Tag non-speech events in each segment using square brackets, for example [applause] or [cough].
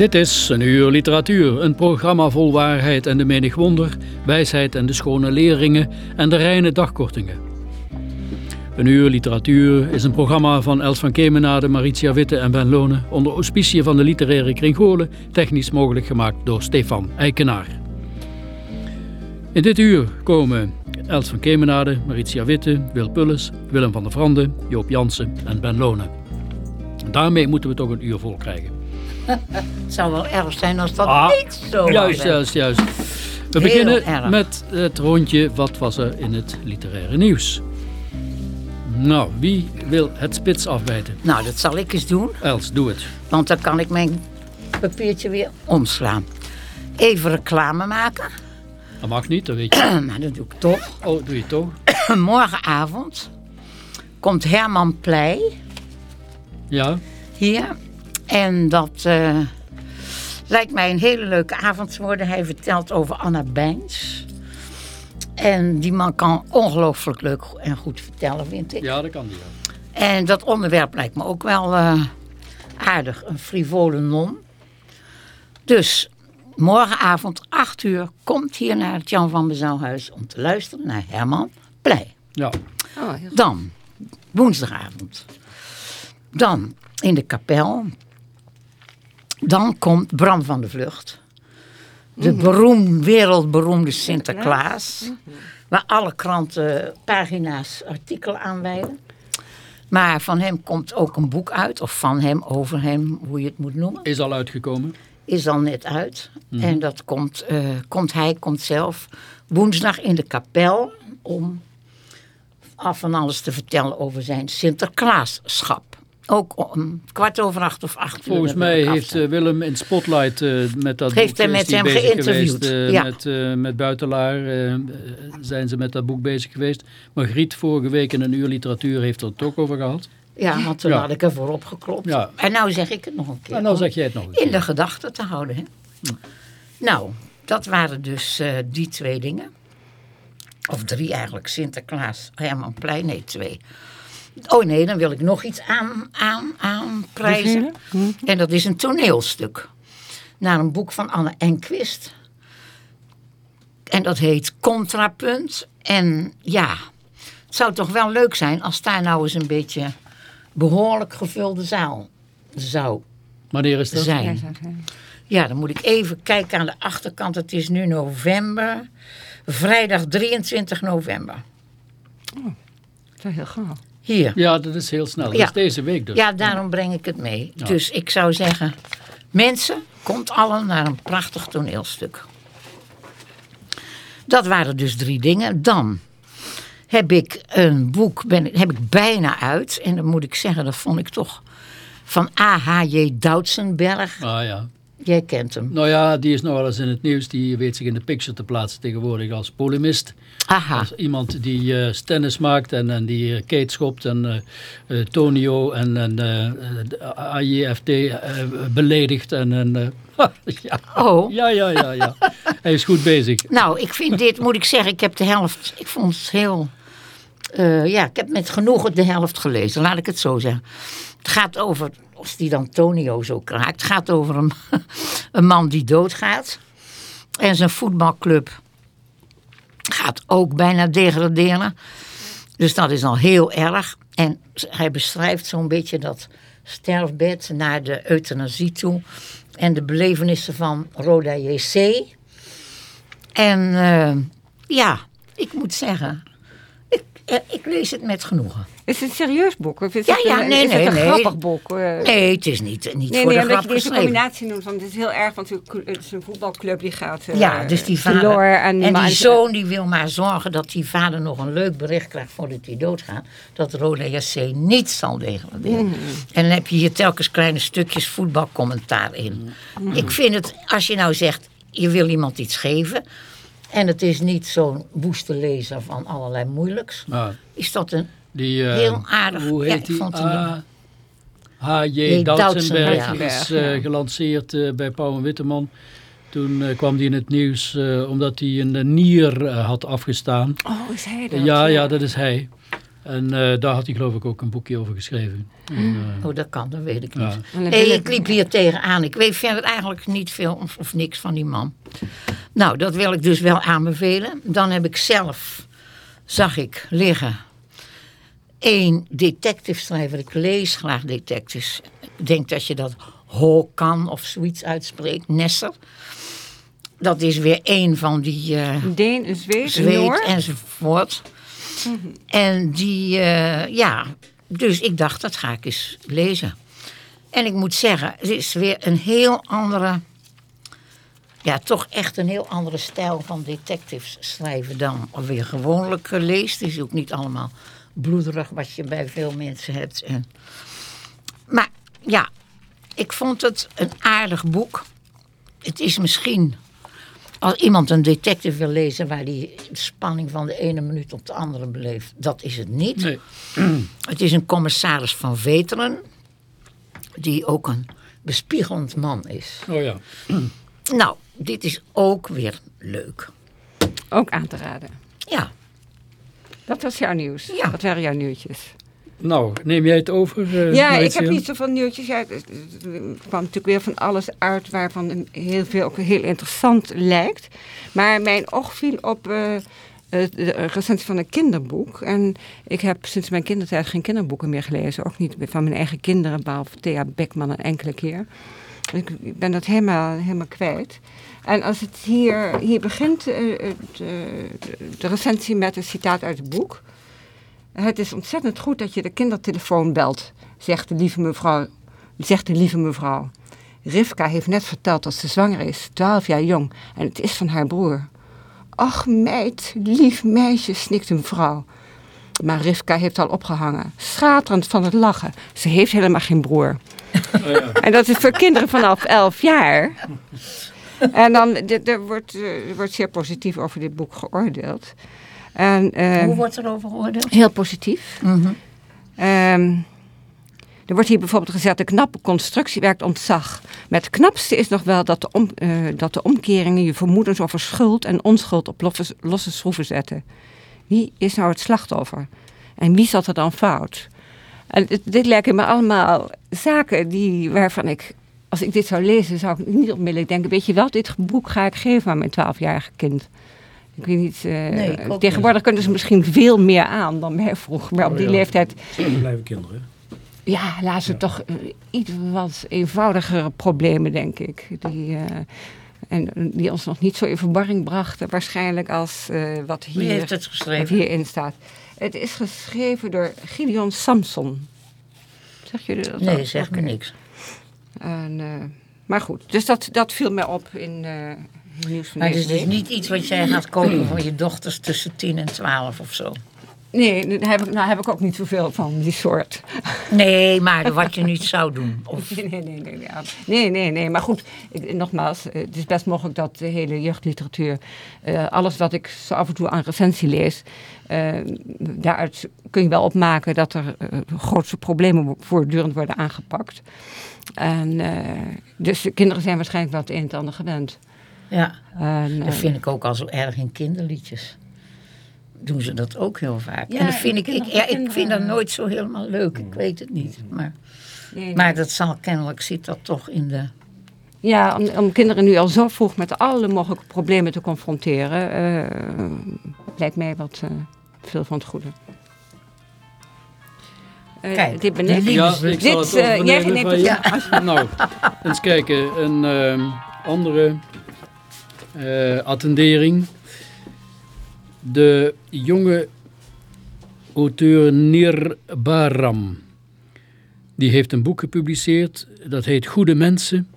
Dit is een uur literatuur, een programma vol waarheid en de menig wonder, wijsheid en de schone leringen en de reine dagkortingen. Een uur literatuur is een programma van Els van Kemenade, Maritia Witte en Ben Lone onder auspicie van de literaire kring Goorlen, technisch mogelijk gemaakt door Stefan Eikenaar. In dit uur komen Els van Kemenade, Maritia Witte, Wil Pulles, Willem van der Vrande, Joop Jansen en Ben Lone. Daarmee moeten we toch een uur vol krijgen. Het zou wel erg zijn als dat Ah, niet zo was. Juist, juist, juist. We Heel beginnen erg. met het rondje Wat was er in het literaire nieuws? Nou, wie wil het spits afbijten? Nou, dat zal ik eens doen, Els, doe het. want dan kan ik mijn papiertje weer omslaan. Even reclame maken, Dat mag niet, dat weet je. [clears throat] maar dat doe ik toch. Oh, doe je toch? [clears throat] Morgenavond komt Herman Pleij Ja, hier. En dat eh, lijkt mij een hele leuke avond te worden. Hij vertelt over Anna Bijns. En die man kan ongelooflijk leuk en goed vertellen, vind ik. ja dat kan die. ja. En dat onderwerp lijkt me ook wel eh, aardig. Een frivole non. Dus morgenavond 8 uur komt hier naar het Jan van Bezouwhuis om te luisteren naar Herman Pleij. Ja, Dan, woensdagavond. Dan in de kapel. Dan komt Bram van de Vlucht. De beroem, wereldberoemde Sinterklaas. Waar alle kranten pagina's artikelen aan wijden. Maar van hem komt ook een boek uit. Of van hem, over hem, hoe je het moet noemen. is al uitgekomen. Is al net uit. En dat komt, eh, komt hij, komt zelf woensdag in de kapel. Om af van alles te vertellen over zijn Sinterklaaschap. Ook om kwart over acht of acht. Volgens mij heeft eh, Willem in Spotlight eh, met dat Heeft boek, hij is met die hem bezig geïnterviewd, eh, ja. met, eh, met Buitelaar eh, zijn ze met dat boek bezig geweest. Margriet vorige week in een uur literatuur heeft er het ook over gehad. Ja, want toen Ja. had ik ervoor opgeklopt. Ja. En nou zeg ik het nog een keer. En dan om zeg jij het nog eens. In de gedachten te houden. Hè? Nou, dat waren dus eh, die twee dingen. Of drie eigenlijk. Sinterklaas, Herman Plein. Nee, twee. Oh nee, dan wil ik nog iets aan, aan, aan prijzen. En dat is een toneelstuk. Naar een boek van Anne Enquist. En dat heet Contrapunt. En ja, het zou toch wel leuk zijn als daar nou eens een beetje behoorlijk gevulde zaal zou Wanneer is dat? zijn. Ja, dan moet ik even kijken aan de achterkant. Het is nu november. Vrijdag 23 november. Dat is heel gauw. Hier. Ja, dat is heel snel. Dat is deze week dus. Ja, daarom breng ik het mee. Dus ik zou zeggen, mensen, komt allen naar een prachtig toneelstuk. Dat waren dus drie dingen. Dan heb ik een boek, ben, heb ik bijna uit. En dan moet ik zeggen, dat vond ik toch van A.H.J. Doutsenberg. Ah ja. Jij kent hem. Nou ja, die is nog wel eens in het nieuws. Die weet zich in de picture te plaatsen tegenwoordig als polemist. Aha. Iemand die eh stennis maakt en, en die eh, Kate schopt en eh, Tonio en, en eh, beledigt. En, en, [laughs] ja. Oh. ja, ja, ja, ja. Hij is goed bezig. Nou, ik vind dit, moet ik zeggen, ik heb de helft, ik vond het heel, ja, ik heb met genoegen de helft gelezen, laat ik het zo zeggen. Het gaat over, als die dan Tonio zo kraakt, het gaat over een, [laughs] een man die doodgaat. En zijn voetbalclub gaat ook bijna degraderen. Dus dat is al heel erg. En hij beschrijft zo'n beetje dat sterfbed naar de euthanasie toe. En de belevenissen van Roda JC. En eh, ja, ik moet zeggen, ik, eh, ik lees het met genoegen. Is het een serieus boek? Of is Ja, het ja, een, nee, is het nee, een nee. grappig boek? eh? Nee, het is niet, niet Nee, voor nee, de grap je deze combinatie noemt, want het is heel erg, want het is een voetbalclub die gaat uh, Ja, dus die vader. En, die zoon die wil maar zorgen dat die vader nog een leuk bericht krijgt voordat hij doodgaat. Dat Roda JC niet zal degraderen. Mm. En dan heb je hier telkens kleine stukjes voetbalcommentaar in. Mm. Ik vind het, als je nou zegt, je wil iemand iets geven. En het is niet zo'n woeste lezer van allerlei moeilijks. Ah, Is dat een die, eh, Heel aardig. Hoe Ja, heet die? Ah, H.J. Doutsenberg is eh, gelanceerd eh, bij Pauw en Witteman. Toen kwam hij in het nieuws omdat hij een nier had afgestaan. Oh, is hij dat? ja, ja, dat is hij. En daar had hij geloof ik ook een boekje over geschreven. En, eh, Oh, dat kan, dat weet ik Ja. niet. En ik liep hier tegenaan. Ik weet verder eigenlijk niet veel of, of niks van die man. Nou, dat wil ik dus wel aanbevelen. Dan heb ik zelf, zag ik liggen, één detective schrijver. Ik lees graag detectives. Ik denk dat je dat Hokan of zoiets uitspreekt. Nesser. Dat is weer één van die... eh, Deen, een Zweed, Noor. enzovoort. En die, eh, ja, dus ik dacht, dat ga ik eens lezen. En ik moet zeggen, het is weer een heel andere, ja, toch echt een heel andere stijl van detectives schrijven dan weer gewoonlijk leest. Het is ook niet allemaal bloederig wat je bij veel mensen hebt. En, maar ja, ik vond het een aardig boek. Het is misschien als iemand een detective wil lezen waar die spanning van de ene minuut op de andere beleeft, dat is het niet. nee. [clears throat] Het is een commissaris van Veteren, die ook een bespiegelend man is. Oh ja. Nou, dit is ook weer leuk. Ook aan te raden. Ja, Dat was jouw nieuws. Ja. Dat waren jouw nieuwtjes. Nou, neem jij het over? eh, Ja, ik heb niet zoveel nieuwtjes. Ja, er kwam natuurlijk weer van alles uit waarvan heel veel ook heel interessant lijkt. Maar mijn oog viel op eh, eh, de recensie van een kinderboek. En ik heb sinds mijn kindertijd geen kinderboeken meer gelezen. Ook niet van mijn eigen kinderen, behalve Thea Beckman een enkele keer. Ik ben dat helemaal, helemaal kwijt. En als het hier, hier begint, eh, eh, de recensie met een citaat uit het boek. Het is ontzettend goed dat je de kindertelefoon belt, zegt de lieve mevrouw. Zegt de lieve mevrouw. Rivka heeft net verteld dat ze zwanger is, 12 jaar jong, en het is van haar broer. Ach meid, lief meisje, snikt de mevrouw. Maar Rivka heeft al opgehangen, schaterend van het lachen. Ze heeft helemaal geen broer. Oh ja. En dat is voor kinderen vanaf 11 jaar. En dan, er wordt, eh, er wordt zeer positief over dit boek geoordeeld. En, eh, hoe wordt er over geoordeeld? Heel positief. Mhm. Ehm, er wordt hier bijvoorbeeld gezegd, de knappe constructie werkt ontzag. Maar het knapste is nog wel dat de, om, eh, dat de omkeringen je vermoedens over schuld en onschuld op losse, losse schroeven zetten. Wie is nou het slachtoffer? En wie zat er dan fout? En dit, lijken me allemaal zaken die, waarvan ik, als ik dit zou lezen, zou ik niet onmiddellijk denken, weet je wel, dit boek ga ik geven aan mijn twaalfjarig kind. Ik weet niet, eh, Nee, ik ook tegenwoordig kunnen ze misschien veel meer aan dan wij vroeger. Maar op die ja. leeftijd Ze blijven kinderen. ja, laten ze toch eh, iets wat eenvoudigere problemen, denk ik. Die, eh, en die ons nog niet zo in verwarring brachten, waarschijnlijk als eh, wat, Wie hier, heeft het wat geschreven? hierin staat. Het is geschreven door Gideon Samson. Zeg jullie dat Nee, zeg me Oké. niks. En, eh, maar goed, dus dat, dat viel mij op in van Maar het is dus niet iets wat jij gaat kopen voor je dochters tussen 10 en 12 of zo. Nee, daar heb, ik, nou heb ik ook niet zoveel van, die soort. Nee, maar wat je niet zou doen. [laughs] Of, Nee, nee, nee, nee, ja. nee, nee, nee. Maar goed, ik, nogmaals, eh, het is best mogelijk dat de hele jeugdliteratuur, eh, alles wat ik zo af en toe aan recensie lees, eh, daaruit kun je wel opmaken dat er eh, grootste problemen voortdurend worden aangepakt. En, dus de kinderen zijn waarschijnlijk wel het een en ander gewend. ja, En, dat vind ik ook al zo erg in kinderliedjes. Doen ze dat ook heel vaak. Ja, en dat vind ik, ik, ja, ik vind dat nooit zo helemaal leuk. Ik weet het niet. Maar, nee, nee. maar dat zal kennelijk, zit dat toch in de... Ja, om, om kinderen nu al zo vroeg met alle mogelijke problemen te confronteren, eh, lijkt mij wat eh, veel van het goede. Eh, Kijk, dit ben ik. Ja, ik zal Dit, het eh, jij neemt het- je. ja. Nou, eens kijken. Een ehm, andere eh, attendering. De jonge auteur Nir Baram. Die heeft een boek gepubliceerd. Dat heet Goede Mensen.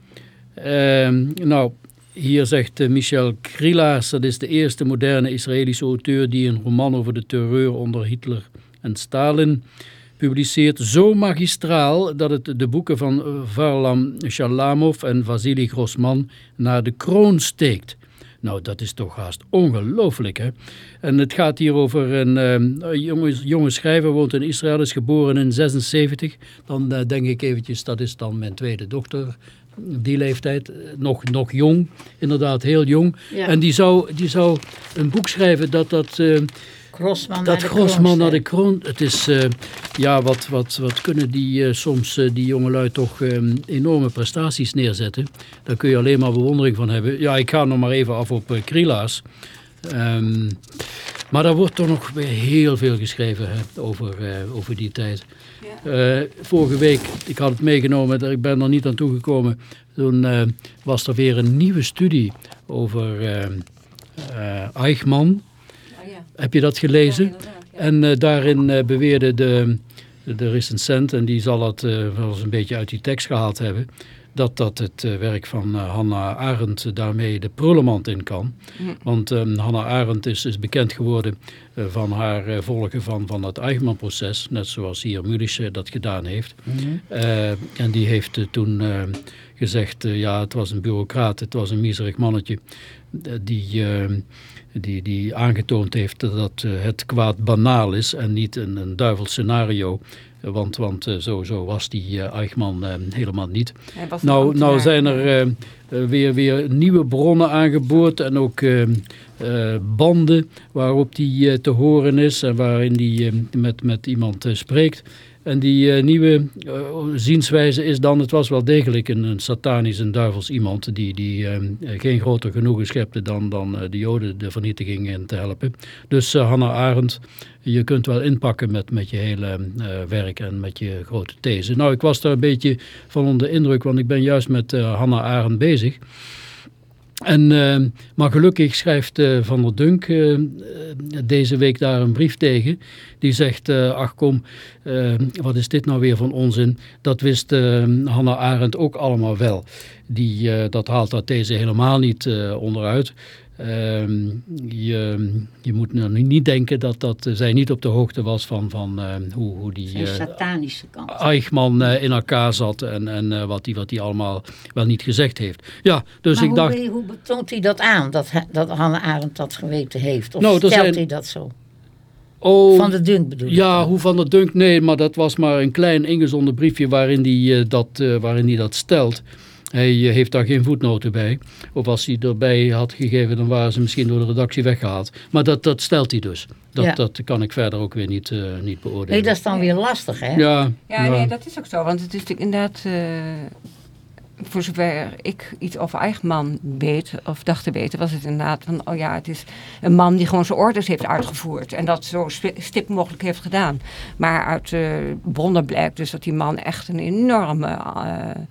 Ehm, nou, hier zegt eh, Michel Krilaars, dat is de eerste moderne Israëlische auteur die een roman over de terreur onder Hitler en Stalin publiceert. Zo magistraal dat het de boeken van Varlam Shalamov en Vasily Grossman naar de kroon steekt. Nou, dat is toch haast ongelooflijk, hè? En het gaat hier over een eh, jonge, jonge schrijver, woont in Israël, is geboren in 76. Dan eh, denk ik eventjes, dat is dan mijn tweede dochter, die leeftijd. eh, Nog, nog jong, inderdaad heel jong. Ja. En die zou, die zou een boek schrijven dat dat... Grossman naar dat de Grossman kroon naar de kroon. Het is, eh, ja, wat, wat, wat kunnen die eh, soms, eh, die jongelui toch eh, enorme prestaties neerzetten. Daar kun je alleen maar bewondering van hebben. Ja, ik ga nog maar even af op uh, Krila's. Ehm, maar daar wordt toch nog weer heel veel geschreven hè, over, over die tijd. Eh, vorige week, ik had het meegenomen, ik ben er niet aan toegekomen. Toen was er weer een nieuwe studie over eh, eh, Eichmann. Heb je dat gelezen? Ja. En eh, daarin eh, beweerde de, de recensent, en die zal het eh, wel eens een beetje uit die tekst gehaald hebben, dat dat het werk van Hannah Arendt daarmee de prullenmand in kan. Want eh, Hannah Arendt is, is bekend geworden van haar volgen van, van het Eichmann-proces, net zoals hier Mulisch dat gedaan heeft. Eh, en die heeft toen gezegd, ja, het was een bureaucraat, het was een miserig mannetje, die, eh, die, die aangetoond heeft dat eh, het kwaad banaal is en niet een, een duivels scenario. Want, want eh, zo, zo was die eh, Eichmann helemaal niet. Nou, nou zijn er weer, weer nieuwe bronnen aangeboord en ook banden waarop die te horen is en waarin die met, met iemand spreekt. En die eh, nieuwe eh, zienswijze is dan, het was wel degelijk een, een satanisch en duivels iemand die, die eh, geen groter genoegen schepte dan, dan de joden de vernietiging in te helpen. Dus Hannah Arendt, je kunt wel inpakken met, met je hele werk en met je grote these. Nou, ik was daar een beetje van onder de indruk, want ik ben juist met Hannah Arendt bezig. En, eh, maar gelukkig schrijft eh, Van der Dunk eh, deze week daar een brief tegen. Die zegt, ach kom, wat is dit nou weer van onzin? Dat wist Hannah Arendt ook allemaal wel. Die, dat haalt dat deze helemaal niet onderuit. Ehm, je, je moet nou niet denken dat, dat zij niet op de hoogte was van, van eh, hoe, hoe die... Eh, satanische kant. Eichmann eh, in elkaar zat en, en eh, wat hij wat die allemaal wel niet gezegd heeft. Ja, dus maar ik hoe, dacht, hoe betoont hij dat aan, dat, dat Hannah Arendt dat geweten heeft? Of Nou, stelt zijn- hij dat zo? oh, Van de Dunk bedoel ik ja, hoe van der Dunk, nee, maar dat was maar een klein ingezonden briefje waarin hij dat, waarin hij dat stelt. Hij eh, heeft daar geen voetnoten bij. Of als hij erbij had gegeven, dan waren ze misschien door de redactie weggehaald. Maar dat, dat stelt hij dus. Dat, Ja. dat kan ik verder ook weer niet, eh, niet beoordelen. Nee, dat is dan weer lastig, hè? ja, Ja, ja. nee, dat is ook zo. Want het is natuurlijk inderdaad, eh, voor zover ik iets over Eichmann weet, of dacht te weten, was het inderdaad van, oh ja, het is een man die gewoon zijn orders heeft uitgevoerd. En dat zo stip mogelijk heeft gedaan. Maar uit eh bronnen blijkt dus dat die man echt een enorme eh,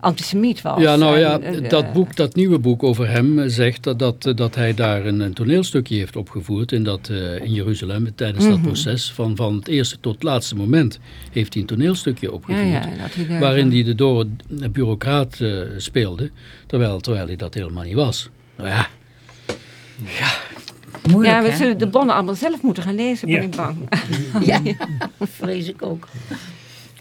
antisemiet was. Ja, nou ja, En, eh, dat boek, dat nieuwe boek over hem eh, zegt dat, dat, eh, dat hij daar een, een toneelstukje heeft opgevoerd in, dat, eh, in Jeruzalem tijdens Mhm. dat proces. Van, van het eerste tot het laatste moment heeft hij een toneelstukje ja, opgevoerd. ja, hij waarin hij de door bureaucraat speelde, terwijl, terwijl hij dat helemaal niet was. Nou ja, Moeilijk, Ja, we hè? zullen de bronnen allemaal zelf moeten gaan lezen, ben Ja. ik bang. Ja, [laughs] vrees ik ook.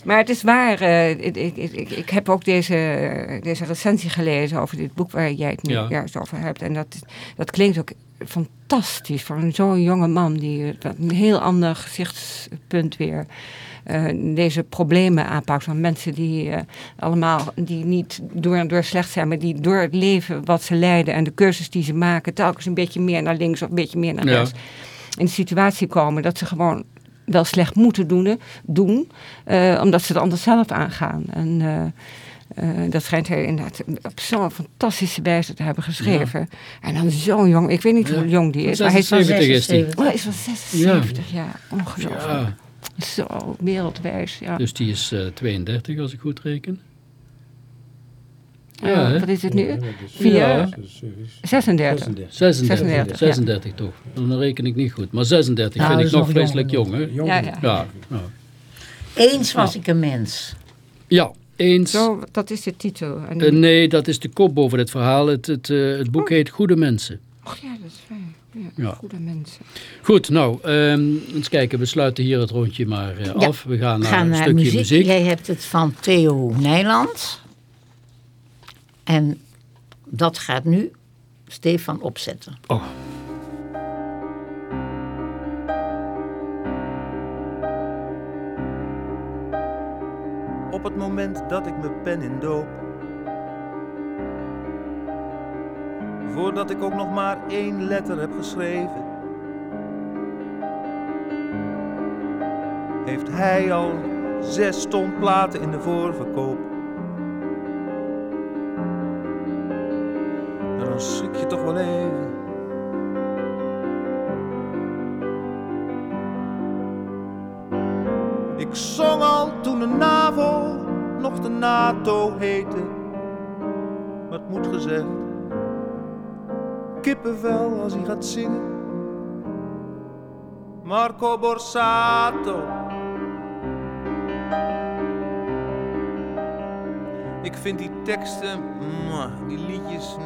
Maar het is waar, eh, ik, ik, ik, ik heb ook deze, deze recensie gelezen over dit boek waar jij het nu Ja. juist over hebt. En dat, dat klinkt ook fantastisch voor zo'n jonge man die een heel ander gezichtspunt weer eh, deze problemen aanpakt. Van mensen die eh, allemaal, die niet door, door slecht zijn, maar die door het leven wat ze leiden en de keuzes die ze maken, telkens een beetje meer naar links of een beetje meer naar Ja. rechts. In de situatie komen dat ze gewoon wel slecht moeten doen, doen eh, omdat ze het anders zelf aangaan. En eh, eh, dat schijnt hij inderdaad op zo'n fantastische wijze te hebben geschreven. En dan zo'n jong, ik weet niet Ja. hoe jong die is, maar hij is van 76 is hij. 76. Oh, hij is van 76, ja. Ongelooflijk. Ja, Zo, wereldwijs, ja. Dus die is uh, 32 als ik goed reken. Ja, uh, wat is het nu? Ja, Vier? Ja. 36. 36, 36, 36 toch. Dan reken ik niet goed. Maar 36 Nou, vind ik nog vreselijk jong. jong, hè? Jong. Ja, ja. Ja, ja. Eens was ik een mens. ja eens. Zo, dat is de titel. En, Eh, nee, dat is de kop boven het verhaal. Het, het, eh, het boek heet Goede Mensen. Och ja, dat is fijn. Ja, Ja. Goede mensen. Goed, nou, ehm, eens kijken. We sluiten hier het rondje maar eh, Ja, af. We gaan We naar gaan een naar stukje muziek. muziek. Jij hebt het van Theo Nijland. En dat gaat nu Stefan opzetten. Oh. op het moment dat ik mijn pen in doop. Voordat ik ook nog maar één letter heb geschreven, heeft hij al zes ton platen in de voorverkoop. Dan je toch wel even. Ik zong al toen de NAVO nog de NATO heette. Maar het moet gezegd, kippenvel als hij gaat zingen. Marco Borsato. Ik vind die teksten, die liedjes.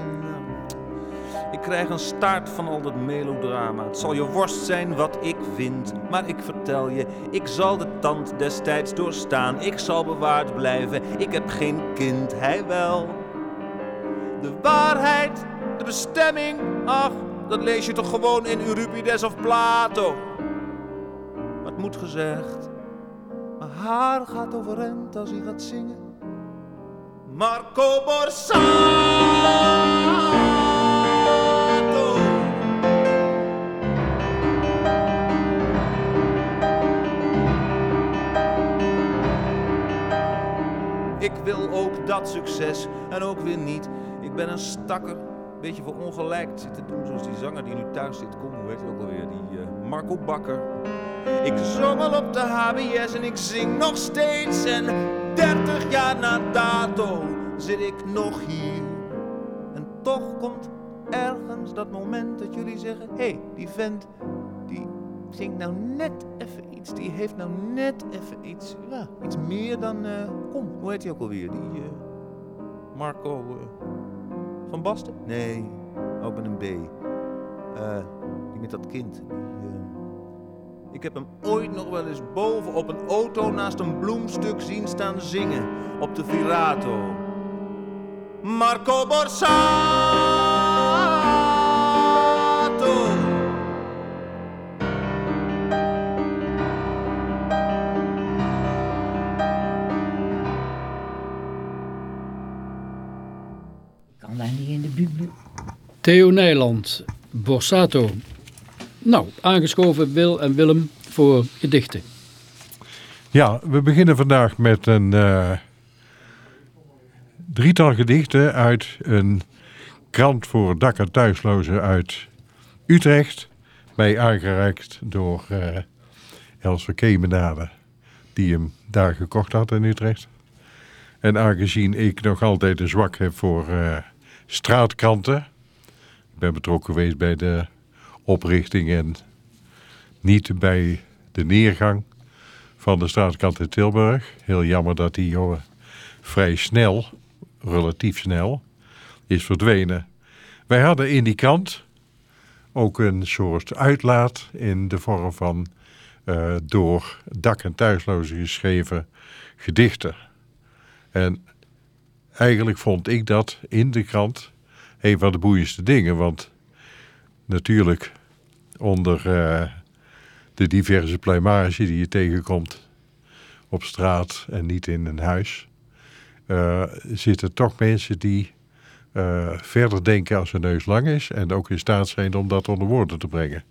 Ik krijg een staart van al dat melodrama. Het zal je worst zijn wat ik vind, maar ik vertel je, ik zal de tand destijds doorstaan. Ik zal bewaard blijven, ik heb geen kind, hij wel. De waarheid, de bestemming, ach, dat lees je toch gewoon in Euripides of Plato. Maar het moet gezegd, mijn haar gaat overeind als hij gaat zingen. Marco Borsato. Ik wil ook dat succes en ook weer niet. Ik ben een stakker, beetje voor ongelijk zitten doen. Zoals die zanger die nu thuis zit. Kom, hoe heet hij ook alweer? Die eh, Marco Bakker. Ik zong al op de HBS en ik zing nog steeds. En 30 jaar na dato zit ik nog hier. En toch komt ergens dat moment dat jullie zeggen: hé, hey, die vent die zingt nou net even Die heeft nou net even iets. Ja, iets meer dan. eh, kom, hoe heet hij ook alweer? Die eh, Marco eh, van Basten? Nee, ook met een B. Die met dat kind. Die, ik heb hem ooit nog wel eens boven op een auto naast een bloemstuk zien staan zingen. Op de Virato. Marco Borsato. Theo Nijland, Borsato. Nou, aangeschoven Wil en Willem voor gedichten. Ja, we beginnen vandaag met een eh, drietal gedichten uit een krant voor dak- en thuislozen uit Utrecht. Mij aangereikt door eh Elser Kemenade, die hem daar gekocht had in Utrecht. En aangezien ik nog altijd een zwak heb voor eh, straatkranten, ben betrokken geweest bij de oprichting en niet bij de neergang van de straatkant in Tilburg. Heel jammer dat die jongen vrij snel, relatief snel, is verdwenen. Wij hadden in die krant ook een soort uitlaat in de vorm van eh, door dak- en thuislozen geschreven gedichten. En eigenlijk vond ik dat in de krant een van de boeiendste dingen. Want natuurlijk onder eh, de diverse pluimage die je tegenkomt op straat en niet in een huis, eh, zitten toch mensen die eh, verder denken als hun neus lang is en ook in staat zijn om dat onder woorden te brengen.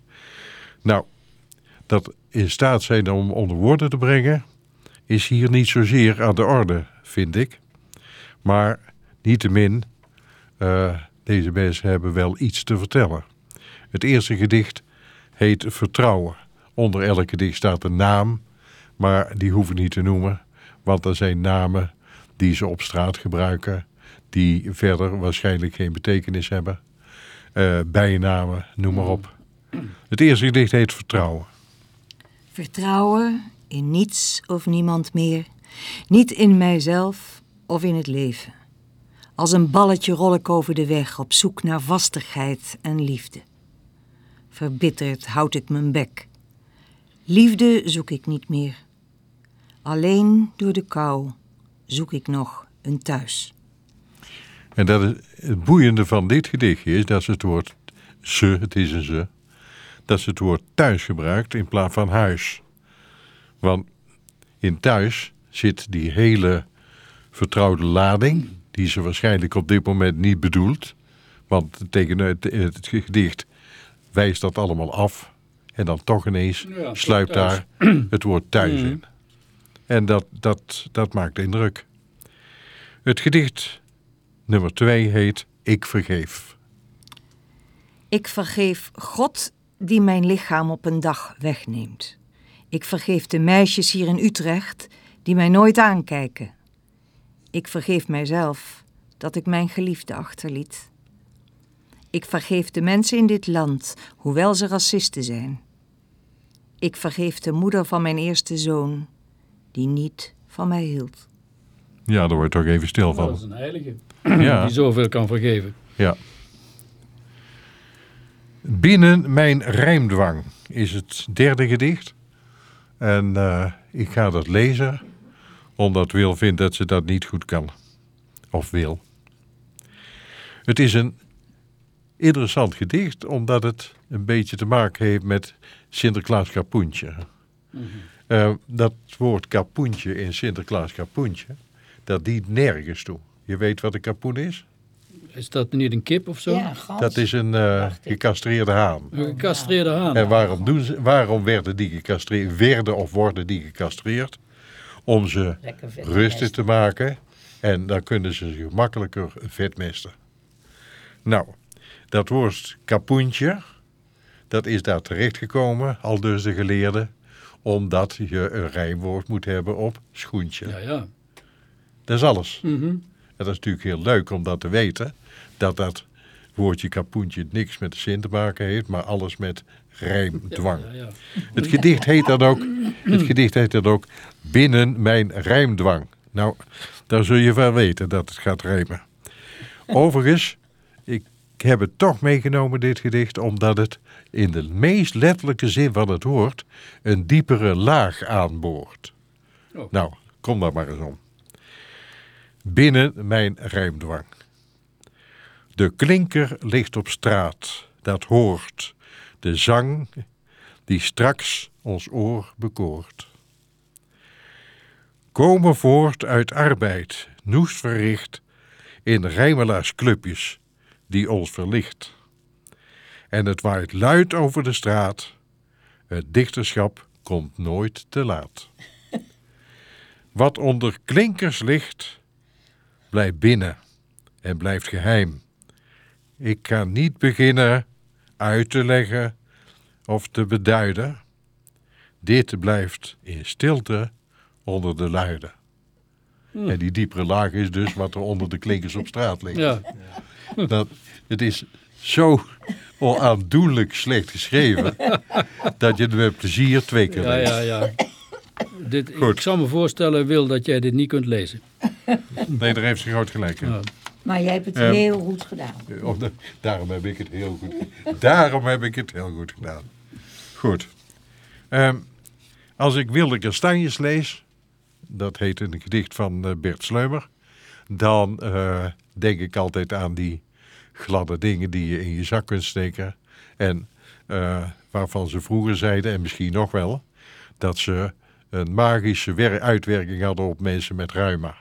Nou, dat in staat zijn om onder woorden te brengen is hier niet zozeer aan de orde, vind ik. Maar niettemin, eh deze mensen hebben wel iets te vertellen. Het eerste gedicht heet Vertrouwen. Onder elk gedicht staat een naam Maar die hoeven niet te noemen, want er zijn namen die ze op straat gebruiken, die verder waarschijnlijk geen betekenis hebben. Uh, bijnamen, noem maar op. Het eerste gedicht heet Vertrouwen. Vertrouwen in niets of niemand meer. Niet in mijzelf of in het leven. Als een balletje rol ik over de weg op zoek naar vastigheid en liefde. Verbitterd houd ik mijn bek. Liefde zoek ik niet meer. Alleen door de kou zoek ik nog een thuis. En dat het boeiende van dit gedichtje is dat ze het woord ze, het is een ze, dat ze het woord thuis gebruikt in plaats van huis. Want in thuis zit die hele vertrouwde lading, die ze waarschijnlijk op dit moment niet bedoelt. Want tegen het, het gedicht wijst dat allemaal af. En dan toch ineens ja, sluipt daar het woord thuis mm. in. En dat, dat, dat maakt indruk. Het gedicht nummer twee heet Ik vergeef. Ik vergeef God die mijn lichaam op een dag wegneemt. Ik vergeef de meisjes hier in Utrecht die mij nooit aankijken. Ik vergeef mijzelf dat ik mijn geliefde achterliet. Ik vergeef de mensen in dit land, hoewel ze racisten zijn. Ik vergeef de moeder van mijn eerste zoon, die niet van mij hield. Ja, daar word je toch even stil van. Dat is een heilige, ja. [clears throat] die zoveel kan vergeven. Ja. Binnen mijn rijmdwang is het derde gedicht. En uh, ik ga dat lezen, omdat Wil vindt dat ze dat niet goed kan. Of wil. Het is een interessant gedicht, omdat het een beetje te maken heeft met Sinterklaas Kapoentje. Mm -hmm. dat woord kapoentje in Sinterklaas Kapoentje, dat dient nergens toe. Je weet wat een kapoen is? Is dat niet een kip of zo? Ja, dat is een uh, gecastreerde haan. Een gecastreerde haan. En waarom, doen ze, waarom werden die gecastreerd? Werden of worden die gecastreerd? Om ze rustig te maken. En dan kunnen ze zich makkelijker vetmesten. Nou, dat woord kapoentje, dat is daar terechtgekomen, al dus de geleerde, omdat je een rijmwoord moet hebben op schoentje. Ja, ja. Dat is alles. Mm -hmm. En dat is natuurlijk heel leuk om dat te weten, dat dat woordje kapoentje niks met de zin te maken heeft, maar alles met rijmdwang. Ja, ja, ja. Het gedicht heet dat ook, het gedicht heet dat ook binnen mijn rijmdwang. Nou, daar zul je wel weten dat het gaat rijmen. Overigens, ik heb het toch meegenomen, dit gedicht, omdat het in de meest letterlijke zin van het woord een diepere laag aanboort. Oh. Nou, kom daar maar eens om. Binnen mijn rijmdwang. De klinker ligt op straat, dat hoort de zang die straks ons oor bekoort. Komen voort uit arbeid, noest verricht, in rijmelaarsclubjes die ons verlicht. En het waait luid over de straat, het dichterschap komt nooit te laat. [laughs] Wat onder klinkers ligt, blijft binnen en blijft geheim. Ik kan niet beginnen uit te leggen of te beduiden. Dit blijft in stilte onder de luiden. Hmm. En die diepere laag is dus wat er onder de klinkers op straat ligt. Ja. Dat, het is zo onaandoenlijk slecht geschreven [laughs] dat je het met plezier twee keer leest. Ja, ja, ja. Dit, ik zou me voorstellen, Wil, dat jij dit niet kunt lezen. Nee, daar heeft ze groot gelijk in. Ja. Maar jij hebt het um, heel goed gedaan. Oh, daarom heb ik het heel goed Daarom heb ik het heel goed gedaan. Goed. Um, als ik Wilde Kastanjes lees, dat heet een gedicht van uh, Bert Sleumer, dan uh, denk ik altijd aan die gladde dingen die je in je zak kunt steken. En uh, waarvan ze vroeger zeiden, en misschien nog wel, dat ze een magische uitwerking hadden op mensen met reuma.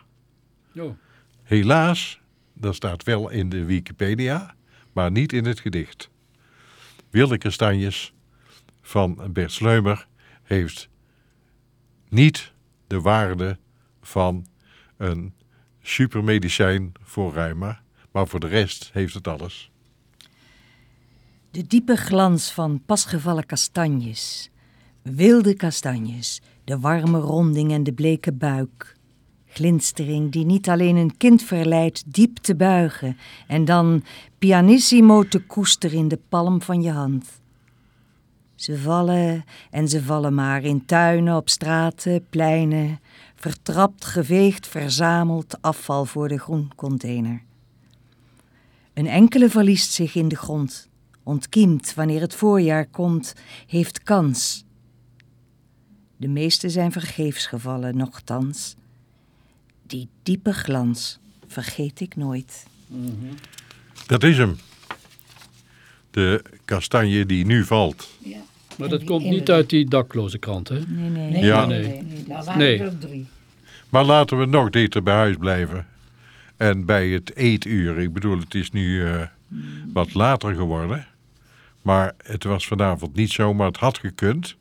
Oh. Helaas, dat staat wel in de Wikipedia, maar niet in het gedicht. Wilde Kastanjes van Bert Sleumer heeft niet de waarde van een supermedicijn voor reuma, maar voor de rest heeft het alles. De diepe glans van pasgevallen kastanjes Wilde kastanjes, de warme ronding en de bleke buik. Glinstering die niet alleen een kind verleidt diep te buigen en dan pianissimo te koesteren in de palm van je hand. Ze vallen en ze vallen maar in tuinen, op straten, pleinen, vertrapt, geveegd, verzameld afval voor de groencontainer. Een enkele verliest zich in de grond, ontkiemt wanneer het voorjaar komt, heeft kans. De meeste zijn vergeefs gevallen, nochtans. Die diepe glans vergeet ik nooit. Dat is hem. De kastanje die nu valt. Maar dat komt niet uit die dakloze krant, hè? Nee, nee. Nee, Ja. nee, Nee. waren Nee. er drie. Maar laten we nog dichter bij huis blijven. En bij het eetuur. Ik bedoel, het is nu eh, wat later geworden. Maar het was vanavond niet zo, maar het had gekund.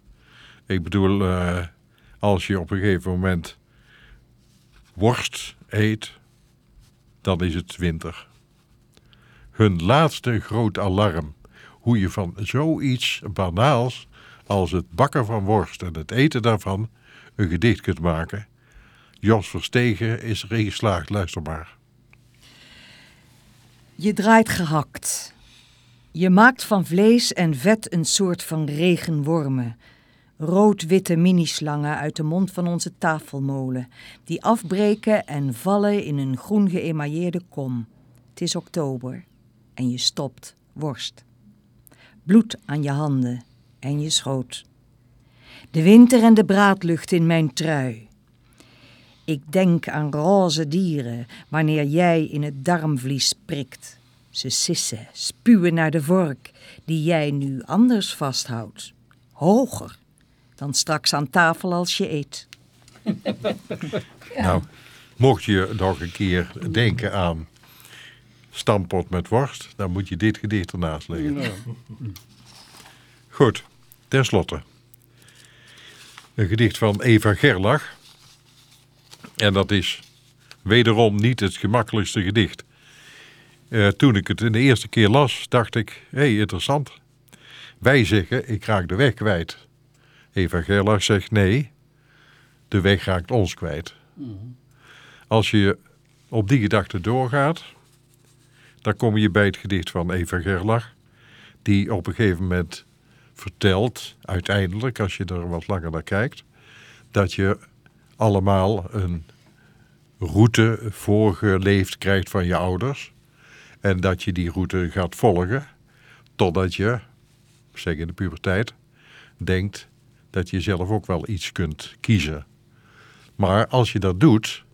Ik bedoel, eh, als je op een gegeven moment worst eet, dan is het winter. Hun laatste groot alarm. Hoe je van zoiets banaals als het bakken van worst en het eten daarvan een gedicht kunt maken. Jos Verstegen is erin geslaagd, luister maar. Je draait gehakt. Je maakt van vlees en vet een soort van regenwormen. Rood-witte minislangen uit de mond van onze tafelmolen, die afbreken en vallen in een groen geëmailleerde kom. Het is oktober en je stopt worst. Bloed aan je handen en je schoot. De winter en de braadlucht in mijn trui. Ik denk aan roze dieren wanneer jij in het darmvlies prikt. Ze sissen, spuwen naar de vork die jij nu anders vasthoudt. Hoger dan straks aan tafel als je eet. [laughs] Nou, mocht je nog een keer denken aan stampot met worst, dan moet je dit gedicht ernaast leggen. [laughs] Goed, tenslotte. Een gedicht van Eva Gerlach. En dat is wederom niet het gemakkelijkste gedicht. Eh, toen ik het de eerste keer las, dacht ik, hé, hey, interessant. Wij zeggen, ik raak de weg kwijt. Eva Gerlach zegt, nee, de weg raakt ons kwijt. Als je op die gedachte doorgaat, dan kom je bij het gedicht van Eva Gerlach, die op een gegeven moment vertelt, uiteindelijk, als je er wat langer naar kijkt, dat je allemaal een route voorgeleefd krijgt van je ouders. En dat je die route gaat volgen totdat je, zeg in de puberteit, denkt dat je zelf ook wel iets kunt kiezen. Maar als je dat doet,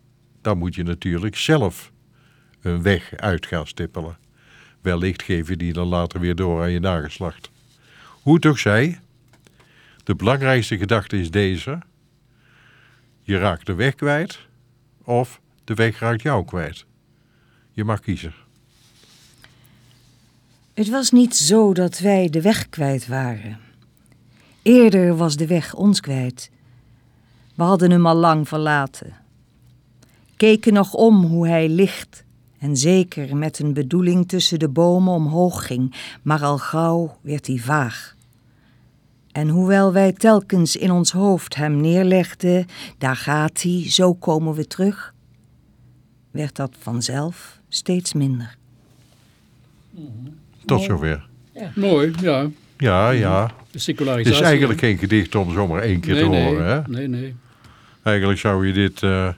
dan moet je natuurlijk zelf een weg uit gaan stippelen. Wellicht je die dan later weer door aan je nageslacht. Hoe ook zij, de belangrijkste gedachte is deze. Je raakt de weg kwijt of de weg raakt jou kwijt. Je mag kiezen. Het was niet zo dat wij de weg kwijt waren. Eerder was de weg ons kwijt. We hadden hem al lang verlaten. Keken nog om hoe hij licht en zeker met een bedoeling tussen de bomen omhoog ging, maar al gauw werd hij vaag. En hoewel wij telkens in ons hoofd hem neerlegden, daar gaat hij, zo komen we terug, werd dat vanzelf steeds minder. Tot zover. Mooi, ja. Ja, ja. De Het is eigenlijk geen gedicht om zomaar één keer nee, te nee, horen. Hè? Nee, nee. Eigenlijk zou je dit eh,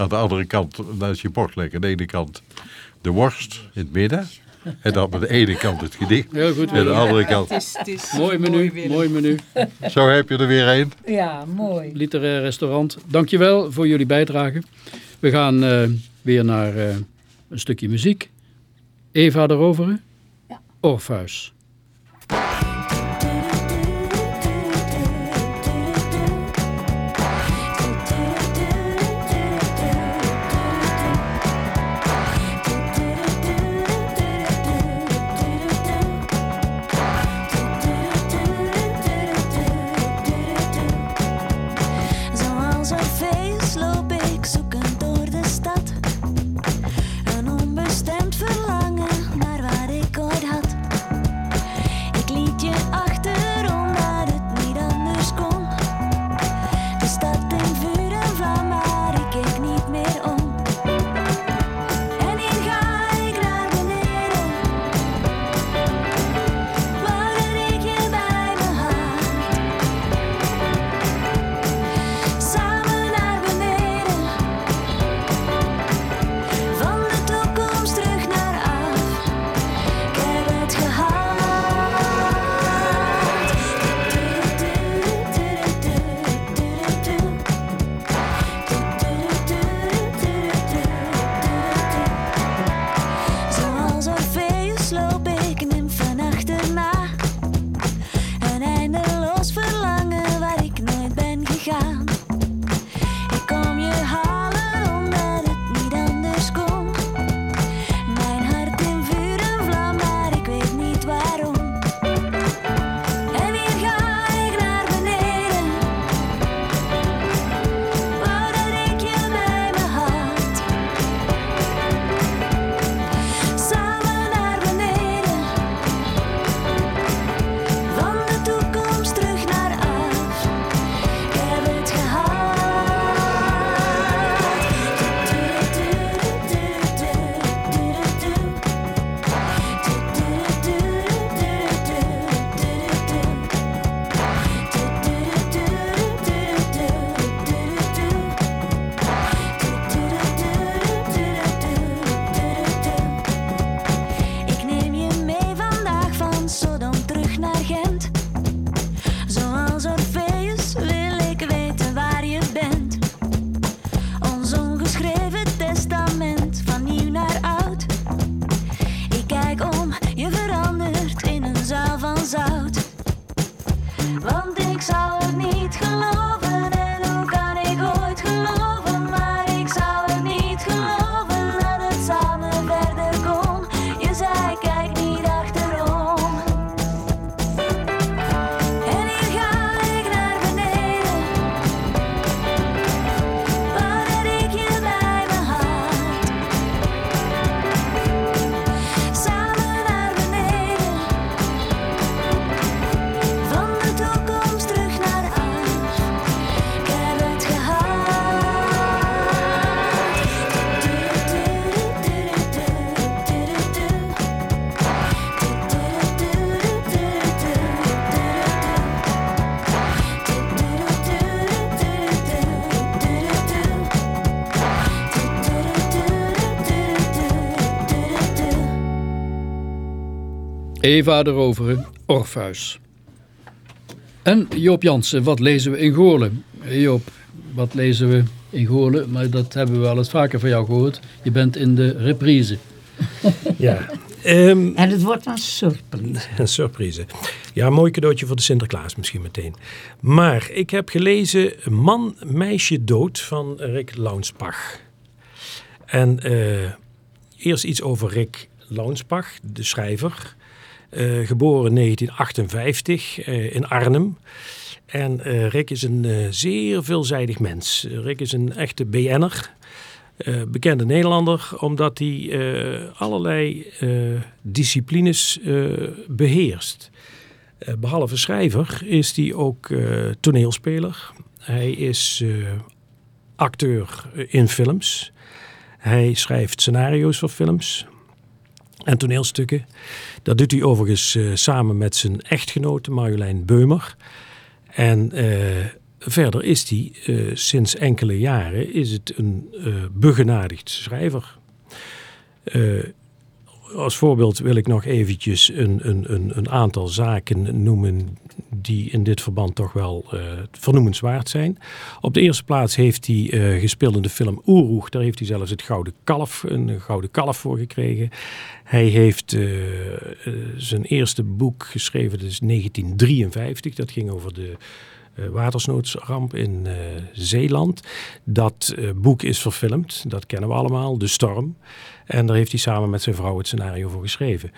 aan de andere kant naast je bord leggen. Aan de ene kant de worst in het midden. En dan aan de ene kant het gedicht. Heel goed. En aan de andere kant. Het is, het is Mooi menu, mooi menu. Zo heb je er weer een. Ja, mooi. Literair restaurant. Dankjewel voor jullie bijdrage. We gaan eh, weer naar eh, een stukje muziek. Eva de Roveren. Ja. Orpheus. Eva de Rovere, Orpheus. En Joop Jansen, wat lezen we in Goorlen? Joop, wat lezen we in Goorlen? Maar dat hebben we wel eens vaker van jou gehoord. Je bent in de reprise. [laughs] Ja, ehm, En het wordt een surprise. [laughs] een surprise. Ja, een mooi cadeautje voor de Sinterklaas misschien meteen. Maar ik heb gelezen Man, Meisje, Dood van Rick Launsbach. En eh, eerst iets over Rick Launsbach, de schrijver. Eh, geboren in 1958 eh, in Arnhem. En eh, Rick is een zeer veelzijdig mens. Rick is een echte BN'er. bekende Nederlander, omdat hij allerlei disciplines eh, beheerst. Eh, behalve schrijver is hij ook toneelspeler. Hij is acteur in films. Hij schrijft scenario's voor films en toneelstukken. Dat doet hij overigens eh, samen met zijn echtgenote Marjolein Beumer. En eh, verder is hij eh, sinds enkele jaren is het een begenadigd schrijver. Als voorbeeld wil ik nog eventjes een, een, een, een aantal zaken noemen die in dit verband toch wel eh, vernoemenswaard zijn. Op de eerste plaats heeft hij eh, gespeeld in de film Oeroeg. Daar heeft hij zelfs het Gouden Kalf, een Gouden Kalf voor gekregen. Hij heeft eh, zijn eerste boek geschreven, is 1953. Dat ging over de watersnoodsramp in Zeeland. Dat boek is verfilmd, dat kennen we allemaal, De Storm. En daar heeft hij samen met zijn vrouw het scenario voor geschreven.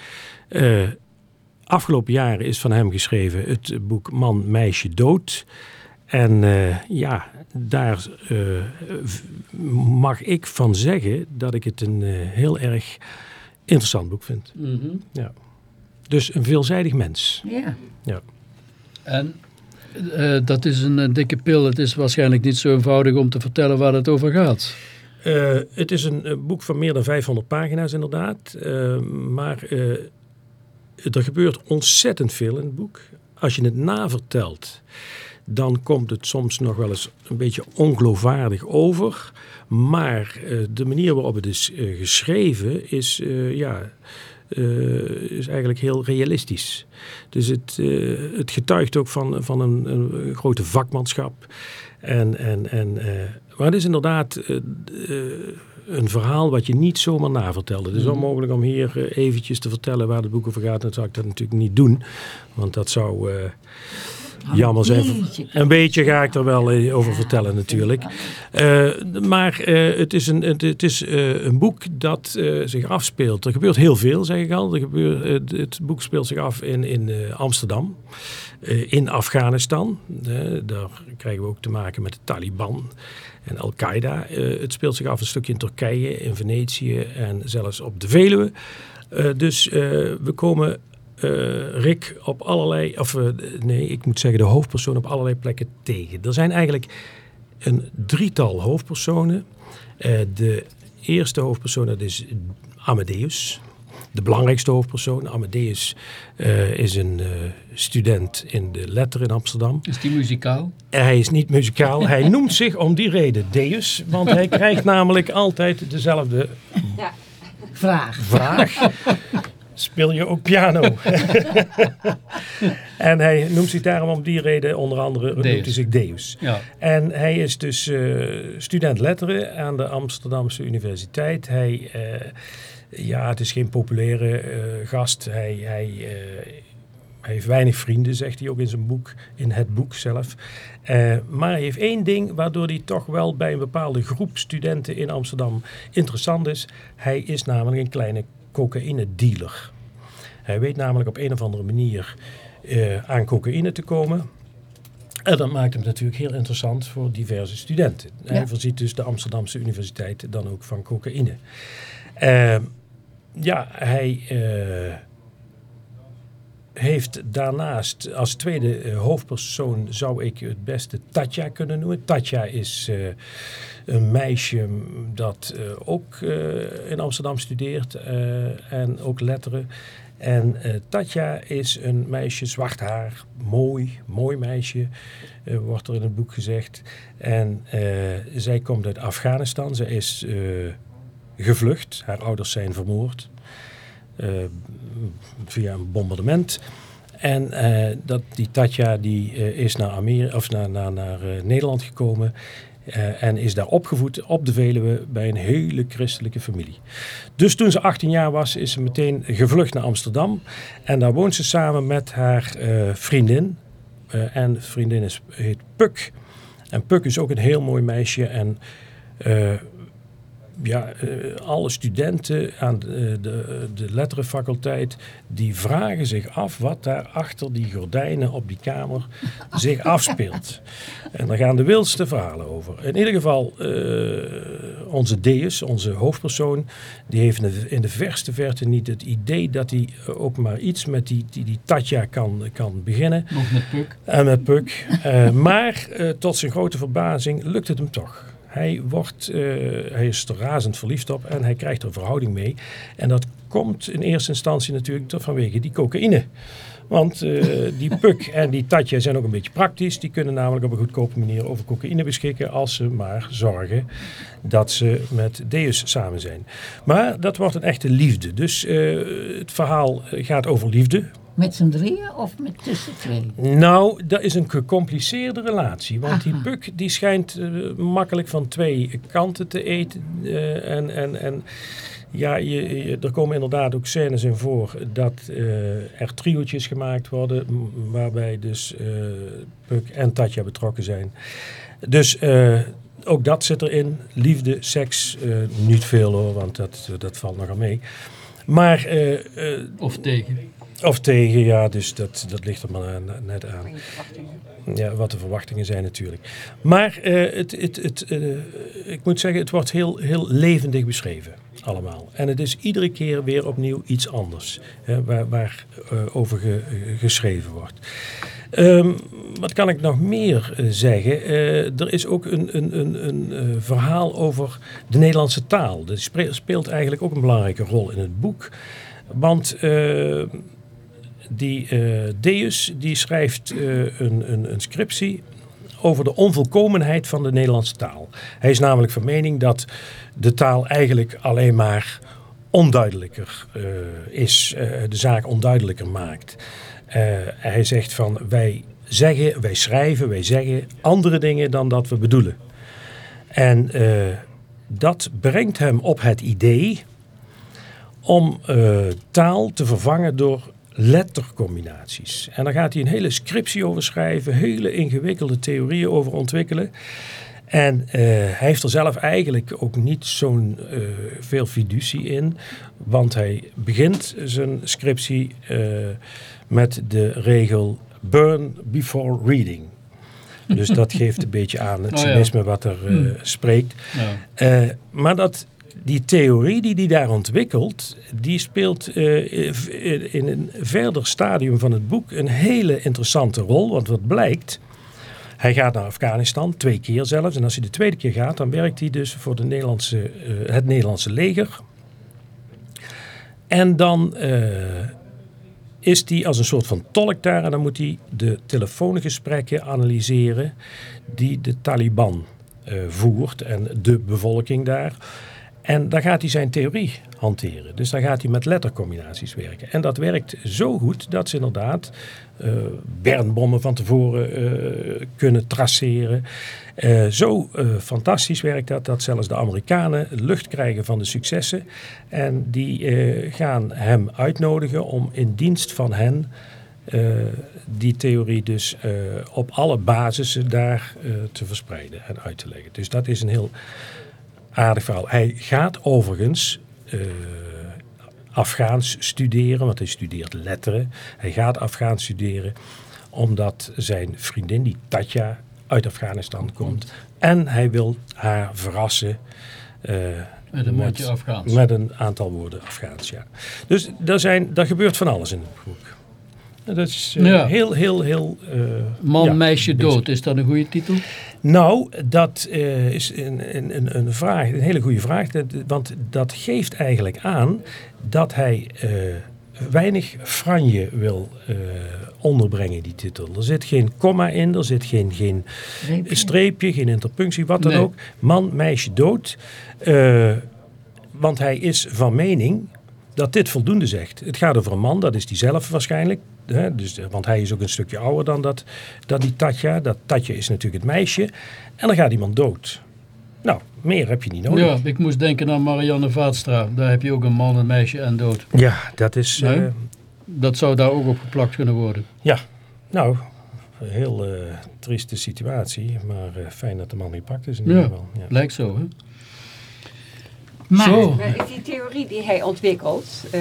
Afgelopen jaren is van hem geschreven het boek Man, Meisje, Dood. En eh, ja, daar eh, mag ik van zeggen dat ik het een eh, heel erg interessant boek vind. Ja. Dus een veelzijdig mens. Ja. Ja. En eh, dat is een, dikke pil. Het is waarschijnlijk niet zo eenvoudig om te vertellen waar het over gaat. Eh, het is een, boek van meer dan 500 pagina's inderdaad. Eh, maar eh, er gebeurt ontzettend veel in het boek. Als je het navertelt, dan komt het soms nog wel eens een beetje ongeloofwaardig over. Maar eh, de manier waarop het is eh, geschreven is, eh, ja, is eigenlijk heel realistisch. Dus het, het getuigt ook van, van een, een grote vakmanschap. En, en, en, maar het is inderdaad, een verhaal wat je niet zomaar navertelde. Het is Mhm. onmogelijk om hier eh, eventjes te vertellen waar het boek over gaat. Dat zou ik dat natuurlijk niet doen. Want dat zou eh, jammer zijn. Een beetje ga ik er wel eh, over vertellen natuurlijk. Maar het is, een, het, is een boek dat zich afspeelt. Er gebeurt heel veel, zeg ik al. Er gebeurt, het boek speelt zich af in, in Amsterdam. in Afghanistan. Daar krijgen we ook te maken met de Taliban en Al-Qaeda. Eh, het speelt zich af een stukje in Turkije, in Venetië en zelfs op de Veluwe. Eh, dus eh, we komen Rick op allerlei, of nee, ik moet zeggen de hoofdpersoon op allerlei plekken tegen. Er zijn eigenlijk een drietal hoofdpersonen. De eerste hoofdpersoon dat is Amadeus. De belangrijkste hoofdpersoon, Amadeus, eh, is een eh, student in de letter in Amsterdam. Is die muzikaal? Hij is niet muzikaal. [laughs] Hij noemt zich om die reden Deus, want hij krijgt namelijk altijd dezelfde Vraag. vraag. Speel je ook piano? [laughs] en hij noemt zich daarom om die reden onder andere noemt hij Deus. zich Deus. Ja. En hij is dus eh, student letteren aan de Amsterdamse Universiteit. Hij, eh, ja, het is geen populaire eh, gast. Hij, hij, eh, hij heeft weinig vrienden, zegt hij ook in zijn boek, in het boek zelf. Eh, maar hij heeft één ding waardoor hij toch wel bij een bepaalde groep studenten in Amsterdam interessant is. Hij is namelijk een kleine cocaïne-dealer. Hij weet namelijk op een of andere manier aan cocaïne te komen. En dat maakt hem natuurlijk heel interessant voor diverse studenten. Hij voorziet dus de Amsterdamse Universiteit dan ook van cocaïne. Eh, ja, hij eh, heeft daarnaast als tweede eh, hoofdpersoon zou ik het beste Tatja kunnen noemen. Tatja is eh, een meisje dat ook in Amsterdam studeert en ook letteren. En Tatja is een meisje, zwart haar, mooi, mooi meisje, wordt er in het boek gezegd. En zij komt uit Afghanistan. Ze is gevlucht. Haar ouders zijn vermoord eh, via een bombardement. En eh, dat, die Tatja die, eh, is naar, Amer of naar, naar, naar Nederland gekomen. en is daar opgevoed op de Veluwe bij een hele christelijke familie. Dus toen ze 18 jaar was, is ze meteen gevlucht naar Amsterdam. En daar woont ze samen met haar vriendin. En vriendin is, heet Puk. En Puk is ook een heel mooi meisje. En ja, eh, alle studenten aan de, de, de letterenfaculteit, die vragen zich af wat daar achter die gordijnen op die kamer [laughs] zich afspeelt. En daar gaan de wildste verhalen over. In ieder geval, eh, onze Deus, onze hoofdpersoon, die heeft in de, in de verste verte niet het idee dat hij eh, ook maar iets met die, die, die Tatja kan, kan beginnen. Nog met Puk. En met Puk. Eh, maar eh, tot zijn grote verbazing lukt het hem toch. Hij, wordt, eh, hij is er razend verliefd op en hij krijgt er een verhouding mee. En dat komt in eerste instantie natuurlijk vanwege die cocaïne. Want eh, [laughs] die Puk en die Tatje zijn ook een beetje praktisch. Die kunnen namelijk op een goedkope manier over cocaïne beschikken als ze maar zorgen dat ze met Deus samen zijn. Maar dat wordt een echte liefde. Dus eh, het verhaal gaat over liefde. Met z'n drieën of met tussen twee? Nou, dat is een gecompliceerde relatie. Want die. Puk die schijnt eh, makkelijk van twee kanten te eten. eh, en, en, en ja, je, je- er komen inderdaad ook scènes in voor dat eh, er triootjes gemaakt worden. Waarbij dus eh, Puk en Tatja betrokken zijn. Dus eh, ook dat zit erin. Liefde, seks, eh, niet veel hoor, want dat, dat valt nogal mee. Maar Of tegen. Of tegen, ja, dus dat, dat ligt er maar net aan. Ja, wat de verwachtingen zijn natuurlijk. Maar eh, het, het, het, eh, ik moet zeggen, het wordt heel, heel levendig beschreven, allemaal. En het is iedere keer weer opnieuw iets anders, hè, waar, waar eh, over ge- geschreven wordt. Ehm, wat kan ik nog meer zeggen? Er is ook een, een, een, een verhaal over de Nederlandse taal. Dat speelt eigenlijk ook een belangrijke rol in het boek. Want eh, die eh, Deus die schrijft eh, een, een, een scriptie over de onvolkomenheid van de Nederlandse taal. Hij is namelijk van mening dat de taal eigenlijk alleen maar onduidelijker eh, is, de zaak onduidelijker maakt. Hij zegt van wij zeggen, wij schrijven, wij zeggen andere dingen dan dat we bedoelen. En dat brengt hem op het idee om taal te vervangen door lettercombinaties. En daar gaat hij een hele scriptie over schrijven, hele ingewikkelde theorieën over ontwikkelen. En eh, hij heeft er zelf eigenlijk ook niet zo'n eh, veel fiducie in, want hij begint zijn scriptie eh, met de regel burn before reading. Dus dat [laughs] geeft een beetje aan het Oh ja. cynisme wat er eh, spreekt. Ja. Maar dat, die theorie die hij daar ontwikkelt, die speelt eh, in in een verder stadium van het boek een hele interessante rol. Want wat blijkt, hij gaat naar Afghanistan, twee keer zelfs. En als hij de tweede keer gaat, dan werkt hij dus voor de Nederlandse, eh, het Nederlandse leger. En dan eh, is hij als een soort van tolk daar en dan moet hij de telefoongesprekken analyseren die de Taliban eh, voert en de bevolking daar. En daar gaat hij zijn theorie hanteren. Dus daar gaat hij met lettercombinaties werken. En dat werkt zo goed dat ze inderdaad eh bermbommen van tevoren eh, kunnen traceren. Eh, zo fantastisch werkt dat dat zelfs de Amerikanen lucht krijgen van de successen. En die gaan hem uitnodigen om in dienst van hen die theorie dus op alle basissen daar te verspreiden en uit te leggen. Dus dat is een heel aardig verhaal. Hij gaat overigens eh, Afghaans studeren, want hij studeert letteren. Hij gaat Afghaans studeren omdat zijn vriendin, die Tatja, uit Afghanistan komt. En hij wil haar verrassen. eh, Met een mondje Afghaans. Met een aantal woorden Afghaans, ja. Dus er, zijn, gebeurt van alles in het boek. Dat is eh, Ja. heel, heel, heel... Man, ja, meisje, dood. Is dat een goede titel? Nou, dat eh, is een, een, een, vraag, een hele goede vraag. Dat, want dat geeft eigenlijk aan dat hij eh, weinig franje wil eh, onderbrengen, die titel. Er zit geen komma in, er zit geen, geen streepje, geen interpunctie, wat dan Nee. ook. Man, meisje, dood. Want hij is van mening dat dit voldoende zegt. Het gaat over een man, dat is die zelf waarschijnlijk. Dus, want hij is ook een stukje ouder dan, dat, dan die Tatja. Dat Tatja is natuurlijk het meisje. En dan gaat iemand dood. Nou, meer heb je niet nodig. Ja, ik moest denken aan Marianne Vaatstra. Daar heb je ook een man, een meisje en dood. Ja, dat is... Nee? eh, Dat zou daar ook op geplakt kunnen worden. ja, nou, een heel eh, trieste situatie. Maar eh, fijn dat de man gepakt is in ieder geval. Ja. lijkt zo, hè? Maar Zo. Maar die theorie die hij ontwikkelt, eh,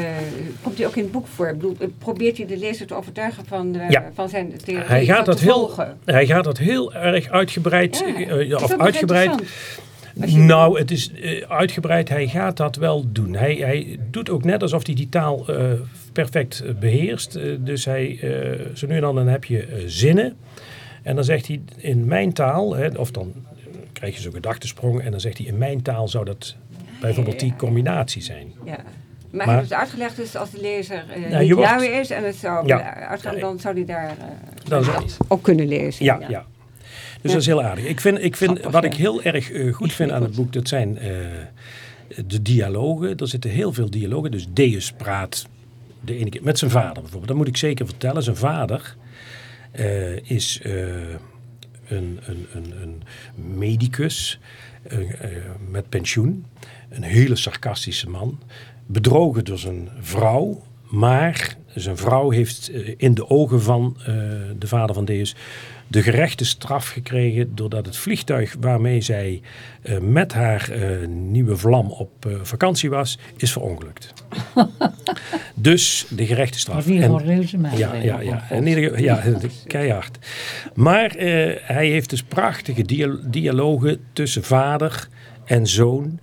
komt die ook in het boek voor? Ik bedoel, eh, probeert hij de lezer te overtuigen van, Ja. van zijn theorie Hij gaat, dat heel, volgen? hij gaat dat heel erg uitgebreid, Ja, eh, is of uitgebreid. Nou, het is eh, uitgebreid. Hij gaat dat wel doen. Hij, hij doet ook net alsof hij die taal eh, perfect eh, beheerst. Eh, dus hij, eh, zo nu en dan, dan heb je eh, zinnen. En dan zegt hij in mijn taal, hè, of dan krijg je zo'n gedachtesprong. En dan zegt hij in mijn taal zou dat bijvoorbeeld die combinatie zijn. Ja. Maar, heeft het uitgelegd dus als de lezer eh Ja, niet wordt- is en het zou Ja. uitgaan, dan zou hij daar eh, Dan dat ook kunnen lezen. Ja, ja. Dus dat is heel aardig. Ik vind, ik vind, Grappig, wat ik heel erg eh, goed vind aan het boek, dat zijn de dialogen. Er zitten heel veel dialogen. Dus Deus praat de ene keer met zijn vader bijvoorbeeld. Dat moet ik zeker vertellen. Zijn vader is een, een, een, een medicus met pensioen. Een hele sarcastische man. Bedrogen door zijn vrouw. Maar zijn vrouw heeft eh, in de ogen van eh, de vader van Deus de gerechte straf gekregen doordat het vliegtuig waarmee zij eh, met haar nieuwe vlam op vakantie was, is verongelukt. [laughs] dus de gerechte straf. Maar En- reuze ja, ja, ja. Ieder ja, [laughs] keihard. Maar hij heeft dus prachtige dia- dialogen tussen vader en zoon.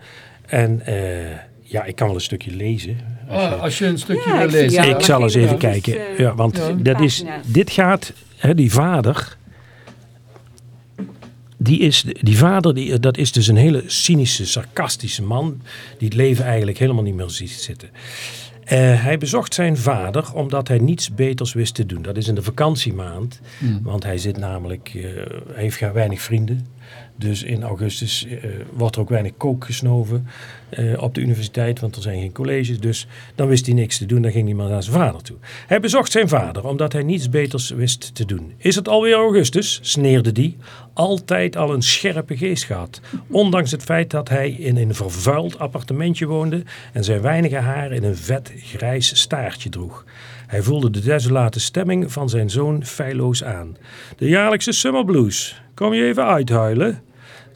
En eh, ja, ik kan wel een stukje lezen. Ah, als je een stukje Ja, wil ik lezen. jou. ik zal eens even Ja. kijken. Dus, eh, ja, want ja. dat is, dit gaat, hè, die vader. Die, is, die vader, die, dat is dus een hele cynische, sarcastische man. Die het leven eigenlijk helemaal niet meer ziet zitten. Eh, hij bezocht zijn vader omdat hij niets beters wist te doen. Dat is in de vakantiemaand. Want hij zit namelijk, eh, hij heeft weinig vrienden. Dus in augustus eh, wordt er ook weinig kook gesnoven eh, op de universiteit, want er zijn geen colleges. Dus dan wist hij niks te doen, dan ging hij maar naar zijn vader toe. Hij bezocht zijn vader, omdat hij niets beters wist te doen. Is het alweer augustus? sneerde die. Altijd al een scherpe geest gehad. Ondanks het feit dat hij in een vervuild appartementje woonde en zijn weinige haar in een vet grijs staartje droeg. Hij voelde de desolate stemming van zijn zoon feilloos aan. De jaarlijkse summer blues. Kom je even uithuilen?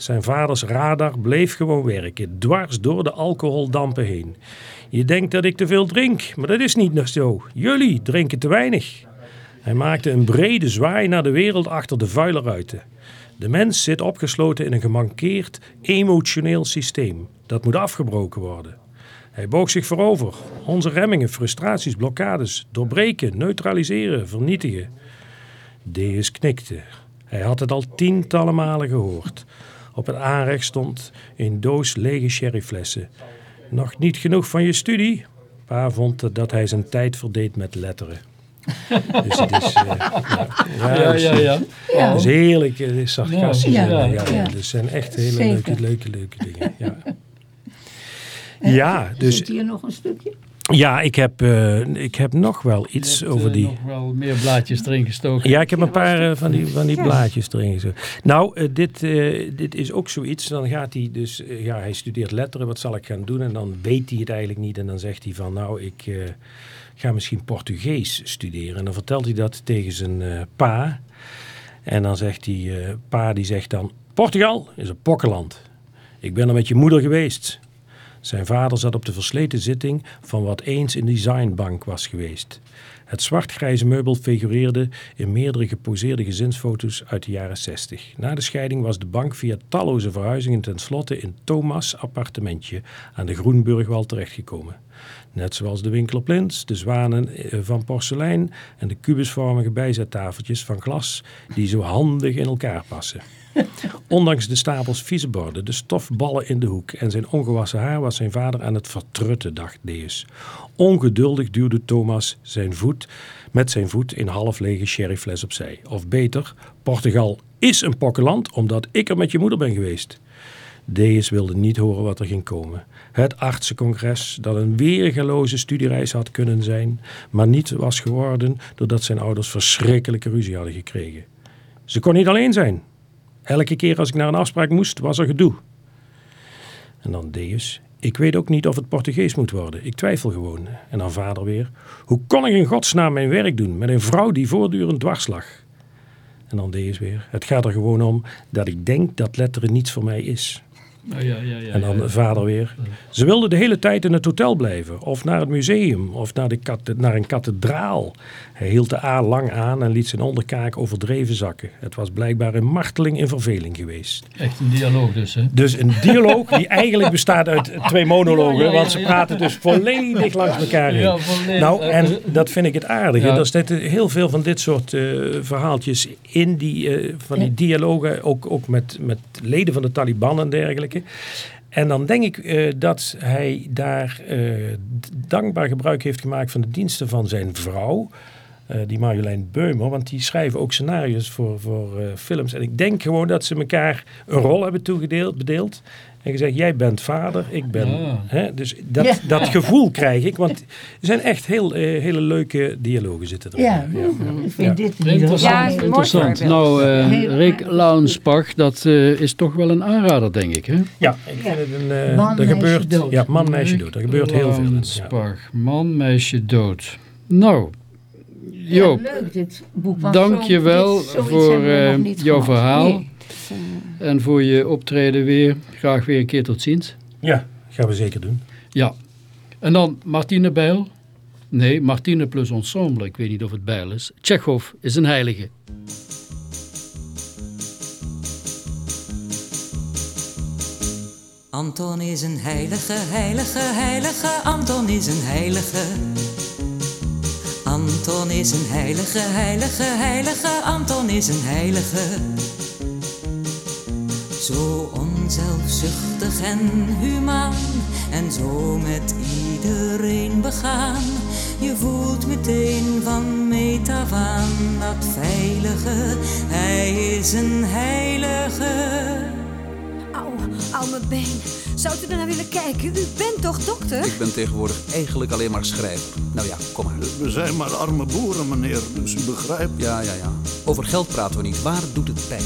Zijn vaders radar bleef gewoon werken, dwars door de alcoholdampen heen. Je denkt dat ik te veel drink, maar dat is niet nog zo. Jullie drinken te weinig. Hij maakte een brede zwaai naar de wereld achter de vuile ruiten. De mens zit opgesloten in een gemankeerd emotioneel systeem. Dat moet afgebroken worden. Hij boog zich voorover. Onze remmingen, frustraties, blokkades. Doorbreken, neutraliseren, vernietigen. Deus knikte. Hij had het al tientallen malen gehoord. Op het aanrecht stond een doos lege sherryflessen. Nog niet genoeg van je studie? Pa vond dat hij zijn tijd verdeed met letteren. [laughs] dus het is... Uh, ja, Ja, ja, ja. Is heerlijk, het is sarcastisch. Ja, Ja, ja, ja, ja. Het zijn echt hele Zeker. leuke, leuke, leuke dingen. Ja, [laughs] ja dus Zit hier nog een stukje? Ja, ik heb, eh, ik heb nog wel iets hebt, over eh, die... nog wel meer blaadjes erin gestoken. Ja, ik heb een paar eh, van die, van die blaadjes erin gezet. Nou, dit, eh, dit is ook zoiets. Dan gaat hij dus, ja, hij studeert letteren. Wat zal ik gaan doen? En dan weet hij het eigenlijk niet. En dan zegt hij van, nou, ik eh, ga misschien Portugees studeren. En dan vertelt hij dat tegen zijn eh, pa. En dan zegt hij, eh, pa die zegt dan, Portugal is een pokkenland. Ik ben er met je moeder geweest. Zijn vader zat op de versleten zitting van wat eens een designbank was geweest. Het zwart-grijze meubel figureerde in meerdere geposeerde gezinsfoto's uit de jaren 60. Na de scheiding was de bank via talloze verhuizingen tenslotte in Thomas' appartementje aan de Groenburgwal terechtgekomen. Net zoals de winkel op Lins, de zwanen eh, van porselein en de kubusvormige bijzettafeltjes van glas die zo handig in elkaar passen. [laughs] Ondanks de stapels vieze borden, de stofballen in de hoek en zijn ongewassen haar was zijn vader aan het vertrutten, dacht Deus. Ongeduldig duwde Thomas zijn voet met zijn voet in half lege sherryfles opzij. Of beter, Portugal is een pokkenland omdat ik er met je moeder ben geweest. Deus wilde niet horen wat er ging komen. Het artsencongres, dat een weergeloze studiereis had kunnen zijn, maar niet was geworden doordat zijn ouders verschrikkelijke ruzie hadden gekregen. Ze kon niet alleen zijn. Elke keer als ik naar een afspraak moest, was er gedoe. En dan Deus. Ik weet ook niet of het Portugees moet worden. Ik twijfel gewoon. En dan vader weer. Hoe kon ik in godsnaam mijn werk doen met een vrouw die voortdurend dwars lag? En dan Deus weer. Het gaat er gewoon om dat ik denk dat letteren niets voor mij is. Oh, ja, ja, ja, En dan vader weer. Ze wilden de hele tijd in het hotel blijven. Of naar het museum. Of naar, de naar een kathedraal. Hij hield de A lang aan en liet zijn onderkaak overdreven zakken. Het was blijkbaar een marteling in verveling geweest. Echt een dialoog dus, hè? Dus een dialoog die [laughs] eigenlijk bestaat uit twee monologen. Ja, ja, ja, want ze praten dus volledig langs elkaar heen. Nou, en dat vind ik het aardige. Er zitten heel veel van dit soort eh, verhaaltjes in die, eh, van die dialogen. Ook, ook met, met leden van de Taliban en dergelijke. En dan denk ik eh, dat hij daar dankbaar gebruik heeft gemaakt van de diensten van zijn vrouw. Eh, die Marjolein Beumer, want die schrijven ook scenario's voor, voor eh, films. En ik denk gewoon dat ze elkaar een rol hebben toegedeeld, bedeeld. En gezegd, jij bent vader, ik ben... Ja. Hè, dus dat, Ja. dat gevoel krijg ik, want er zijn echt heel, eh, hele leuke dialogen zitten erin. Ja, ik vind dit Interessant. Ja, interessant. Nou, eh, Rick. Launsbach, dat eh, is toch wel een aanrader, denk ik, hè? Ja, ik vind het een... eh Man, er meisje, gebeurt, dood. Ja, man, meisje, dood. Er gebeurt heel veel. in, Ja. Man, meisje, dood. Nou, Ja, leuk dit boek. dank zo- je wel voor eh, jouw verhaal Nee. en voor je optreden weer. Graag weer een keer tot ziens. ja, gaan we zeker doen. Ja. En dan Martine Bijl. Nee, Martine plus ensemble. Ik weet niet of het Bijl is. Tsjechov is een heilige. Anton is een heilige, heilige, heilige. Anton is een heilige. Anton is een heilige, heilige, heilige. Anton is een heilige. Zo onzelfzuchtig en humaan. En zo met iedereen begaan. Je voelt meteen van meet af aan dat veilige. Hij is een heilige. Au, mijn been. Zou u er naar willen kijken? U bent toch dokter? Ik ben tegenwoordig eigenlijk alleen maar schrijver. Nou ja, kom maar. We zijn maar arme boeren, meneer, dus u begrijpt. Ja, ja, ja. Over geld praten we niet. Waar doet het pijn?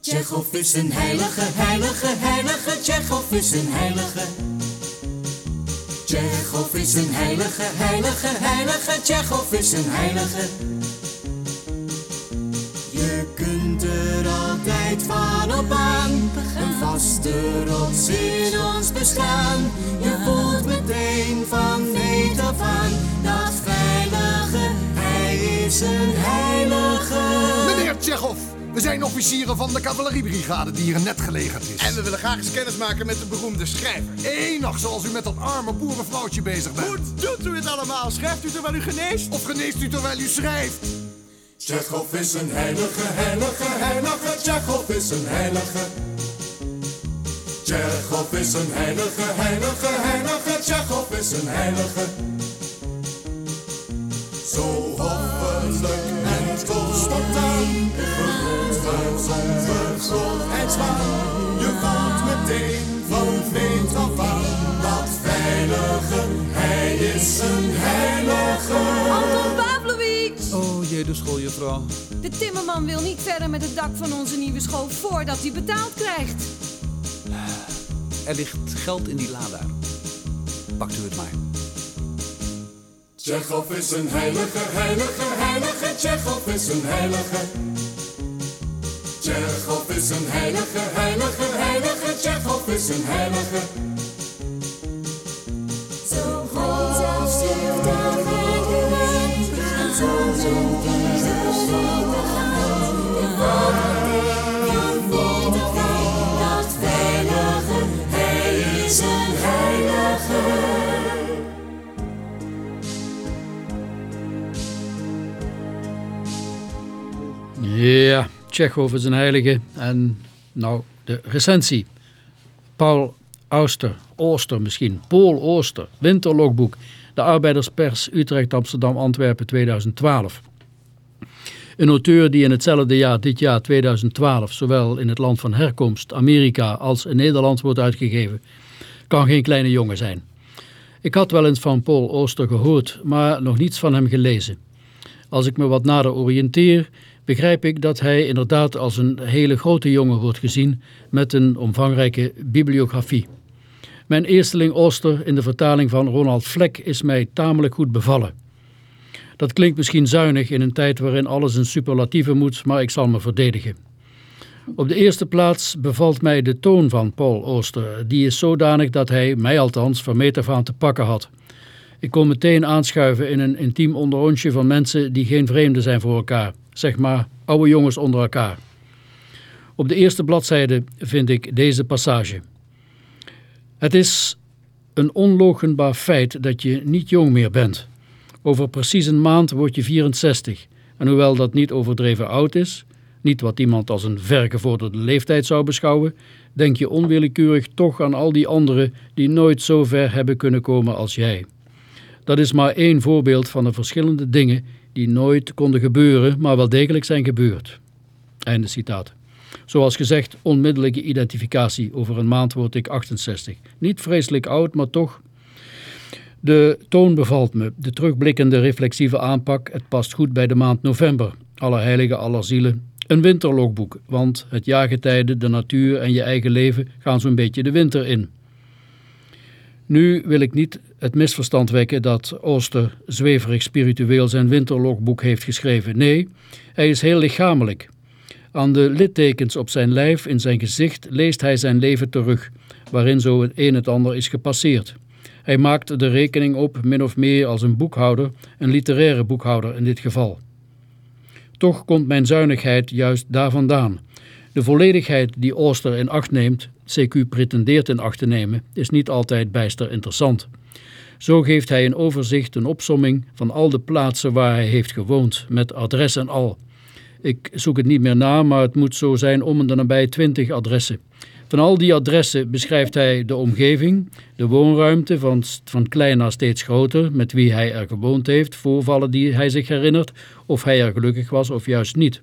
Tsjechov is een heilige, heilige, heilige. Tsjechov is een heilige. Tsjechov is een heilige, heilige, heilige. Tsjechov is een heilige. Je kunt er altijd van op aan. Vaste rots in ons bestaan. Je voelt meteen van meet af aan. Dat veilige, hij is een heilige. Meneer Tsjechov, we zijn officieren van de cavaleriebrigade die hier net gelegerd is. En we willen graag eens kennis maken met de beroemde schrijver. Enig zoals u met dat arme boerenvrouwtje bezig bent. Hoe doet u het allemaal? Schrijft u terwijl u geneest? Of geneest u terwijl u schrijft? Tsjechov is een heilige, heilige, heilige. Tsjechov is een heilige. Tsjechov is een heilige, heilige, heilige. Tsjechov is een heilige. Zo hoffelijk en toch spontaan. Uit zonder grootheidswaan. Je valt meteen van vreemd af aan. Dat veilige, hij is een heilige. Anton Pavlovic! Oh jee, de schooljuffrouw. De timmerman wil niet verder met het dak van onze nieuwe school voordat hij betaald krijgt. Er ligt geld in die la daar. Pakt u het maar. Tsjechov is een heilige, heilige, heilige. Tsjechov is een heilige. Tsjechov is een heilige, heilige, heilige. Tsjechov is een heilige. Zo groot als je daar en zo Ja, Tsjechov is een heilige. En nou, de recensie. Paul Auster, Ooster misschien, Paul Ooster, Winterlogboek, de Arbeiderspers, Utrecht, Amsterdam, Antwerpen 2012. Een auteur die in hetzelfde jaar, dit jaar 2012, zowel in het land van herkomst, Amerika, als in Nederland wordt uitgegeven, kan geen kleine jongen zijn. Ik had wel eens van Paul Ooster gehoord, maar nog niets van hem gelezen. Als ik me wat nader oriënteer, begrijp ik dat hij inderdaad als een hele grote jongen wordt gezien met een omvangrijke bibliografie. Mijn eersteling Ooster in de vertaling van Ronald Vlek is mij tamelijk goed bevallen. Dat klinkt misschien zuinig in een tijd waarin alles een superlatieve moet, maar ik zal me verdedigen. Op de eerste plaats bevalt mij de toon van Paul Ooster. Die is zodanig dat hij, mij althans, van te pakken had. Ik kon meteen aanschuiven in een intiem onderontje van mensen die geen vreemden zijn voor elkaar. Zeg maar, oude jongens onder elkaar. Op de eerste bladzijde vind ik deze passage. Het is een onlogenbaar feit dat je niet jong meer bent. Over precies een maand word je 64. En hoewel dat niet overdreven oud is, niet wat iemand als een vergevorderde leeftijd zou beschouwen, denk je onwillekeurig toch aan al die anderen die nooit zo ver hebben kunnen komen als jij. Dat is maar één voorbeeld van de verschillende dingen die nooit konden gebeuren, maar wel degelijk zijn gebeurd. Einde citaat. Zoals gezegd, onmiddellijke identificatie. Over een maand word ik 68. Niet vreselijk oud, maar toch. De toon bevalt me. De terugblikkende reflexieve aanpak. Het past goed bij de maand november. Alle heiligen, aller zielen. Een winterlogboek, want het jaargetijde, de natuur en je eigen leven gaan zo'n beetje de winter in. Nu wil ik niet het misverstand wekken dat Ooster zweverig spiritueel zijn winterlogboek heeft geschreven. Nee, hij is heel lichamelijk. Aan de littekens op zijn lijf, in zijn gezicht, leest hij zijn leven terug, waarin zo het een het ander is gepasseerd. Hij maakt de rekening op, min of meer als een boekhouder, een literaire boekhouder in dit geval. Toch komt mijn zuinigheid juist daar vandaan. De volledigheid die Ooster in acht neemt, CQ pretendeert in acht te nemen, is niet altijd bijster interessant. Zo geeft hij een overzicht, een opsomming van al de plaatsen waar hij heeft gewoond, met adres en al. Ik zoek het niet meer na, maar het moet zo zijn om en de nabij twintig adressen. Van al die adressen beschrijft hij de omgeving, de woonruimte van, van klein naar steeds groter, met wie hij er gewoond heeft, voorvallen die hij zich herinnert, of hij er gelukkig was of juist niet.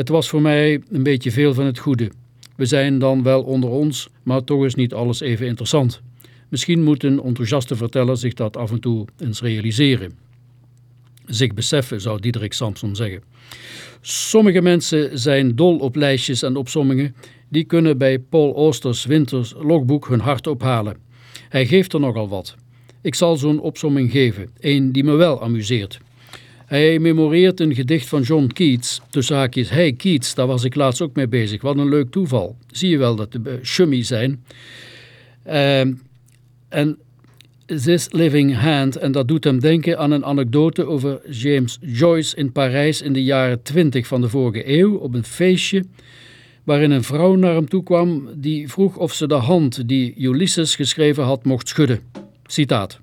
Het was voor mij een beetje veel van het goede. We zijn dan wel onder ons, maar toch is niet alles even interessant. Misschien moet een enthousiaste verteller zich dat af en toe eens realiseren. Zich beseffen, zou Diederik Samson zeggen. Sommige mensen zijn dol op lijstjes en opsommingen. Die kunnen bij Paul Oosters Winters logboek hun hart ophalen. Hij geeft er nogal wat. Ik zal zo'n opsomming geven, een die me wel amuseert. Hij memoreert een gedicht van John Keats. Tussen haakjes, hey Keats, daar was ik laatst ook mee bezig. Wat een leuk toeval. Zie je wel dat de chummy zijn. Uh, en This Living Hand, en dat doet hem denken aan een anekdote over James Joyce in Parijs in de jaren 20 van de vorige eeuw op een feestje waarin een vrouw naar hem toe kwam die vroeg of ze de hand die Ulysses geschreven had mocht schudden. Citaat.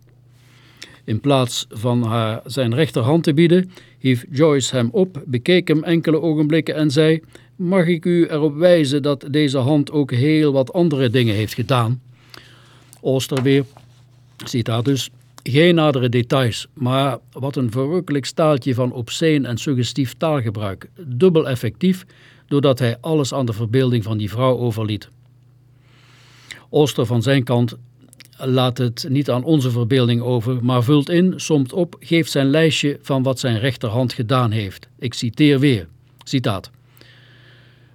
In plaats van haar zijn rechterhand te bieden, hief Joyce hem op, bekeek hem enkele ogenblikken en zei: Mag ik u erop wijzen dat deze hand ook heel wat andere dingen heeft gedaan? Ooster weer, citaat dus, geen nadere details, maar wat een verrukkelijk staaltje van obscene en suggestief taalgebruik. Dubbel effectief, doordat hij alles aan de verbeelding van die vrouw overliet. Ooster van zijn kant laat het niet aan onze verbeelding over, maar vult in, somt op, geeft zijn lijstje van wat zijn rechterhand gedaan heeft. Ik citeer weer, citaat.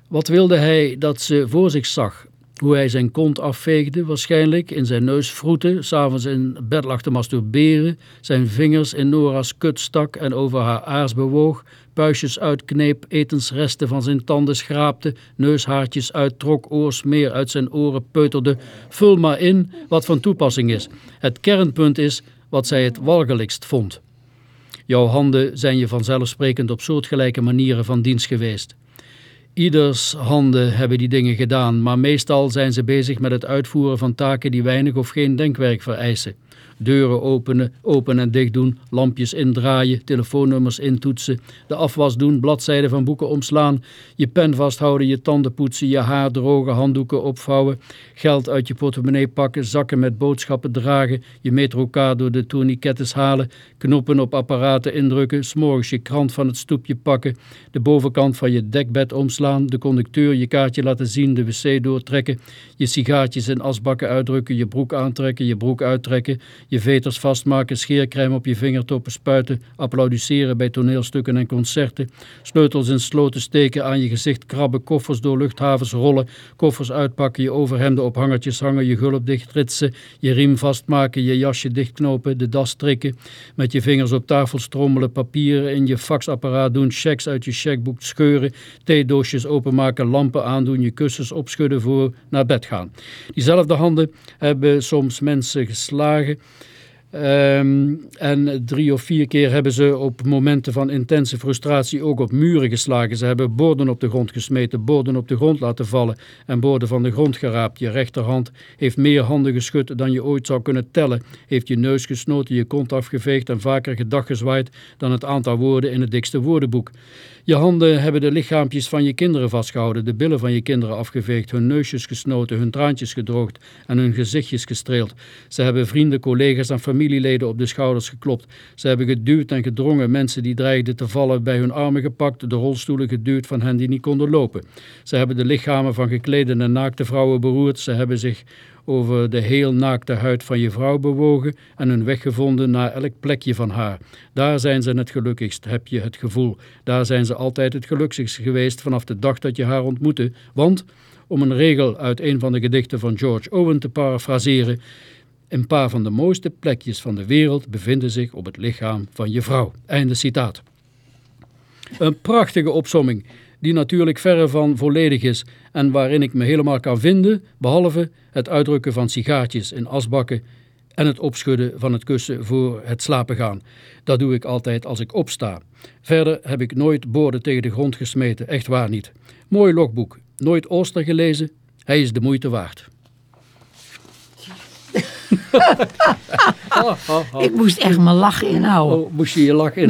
Wat wilde hij dat ze voor zich zag? Hoe hij zijn kont afveegde, waarschijnlijk, in zijn neus vroette, s'avonds in bed lag te masturberen, zijn vingers in Nora's kut stak en over haar aars bewoog, puistjes uitkneep, etensresten van zijn tanden schraapte, neushaartjes uittrok, oorsmeer uit zijn oren peuterde. Vul maar in wat van toepassing is. Het kernpunt is wat zij het walgelijkst vond. Jouw handen zijn je vanzelfsprekend op soortgelijke manieren van dienst geweest. Ieders handen hebben die dingen gedaan, maar meestal zijn ze bezig met het uitvoeren van taken die weinig of geen denkwerk vereisen. Deuren openen, open en dicht doen, lampjes indraaien, telefoonnummers intoetsen, de afwas doen, bladzijden van boeken omslaan, je pen vasthouden, je tanden poetsen, je haar drogen, handdoeken opvouwen, geld uit je portemonnee pakken, zakken met boodschappen dragen, je metrokaart door de tourniquettes halen, knoppen op apparaten indrukken, s'morgens je krant van het stoepje pakken, de bovenkant van je dekbed omslaan, de conducteur je kaartje laten zien, de wc doortrekken, je sigaartjes in asbakken uitdrukken, je broek aantrekken, je broek uittrekken, je veters vastmaken, scheercrème op je vingertoppen spuiten, applaudisseren bij toneelstukken en concerten, sleutels in sloten steken, aan je gezicht krabben, koffers door luchthavens rollen, koffers uitpakken, je overhemden op hangertjes hangen, je gulp dichtritsen, je riem vastmaken, je jasje dichtknopen, de das strikken, met je vingers op tafel strommelen, papieren in je faxapparaat doen, checks uit je checkboek scheuren, theedoosjes openmaken, lampen aandoen, je kussens opschudden voor naar bed gaan. Diezelfde handen hebben soms mensen geslagen Um, en drie of vier keer hebben ze op momenten van intense frustratie ook op muren geslagen. Ze hebben borden op de grond gesmeten, borden op de grond laten vallen en borden van de grond geraapt. Je rechterhand heeft meer handen geschud dan je ooit zou kunnen tellen. Heeft je neus gesnoten, je kont afgeveegd en vaker gedag gezwaaid dan het aantal woorden in het dikste woordenboek. Je handen hebben de lichaampjes van je kinderen vastgehouden, de billen van je kinderen afgeveegd, hun neusjes gesnoten, hun traantjes gedroogd en hun gezichtjes gestreeld. Ze hebben vrienden, collega's en familieleden op de schouders geklopt. Ze hebben geduwd en gedrongen, mensen die dreigden te vallen bij hun armen gepakt, de rolstoelen geduwd van hen die niet konden lopen. Ze hebben de lichamen van geklede en naakte vrouwen beroerd. Ze hebben zich over de heel naakte huid van je vrouw bewogen en hun weg gevonden naar elk plekje van haar. Daar zijn ze het gelukkigst, heb je het gevoel. Daar zijn ze altijd het gelukkigst geweest vanaf de dag dat je haar ontmoette. Want, om een regel uit een van de gedichten van George Owen te parafraseren, een paar van de mooiste plekjes van de wereld bevinden zich op het lichaam van je vrouw. Einde citaat. Een prachtige opsomming die natuurlijk verre van volledig is en waarin ik me helemaal kan vinden, behalve het uitdrukken van sigaartjes in asbakken en het opschudden van het kussen voor het slapen gaan. Dat doe ik altijd als ik opsta. Verder heb ik nooit borden tegen de grond gesmeten, echt waar niet. Mooi logboek, nooit Ooster gelezen, hij is de moeite waard. [laughs] Ik moest echt mijn lach inhouden. Oh, moest je je lach inhouden?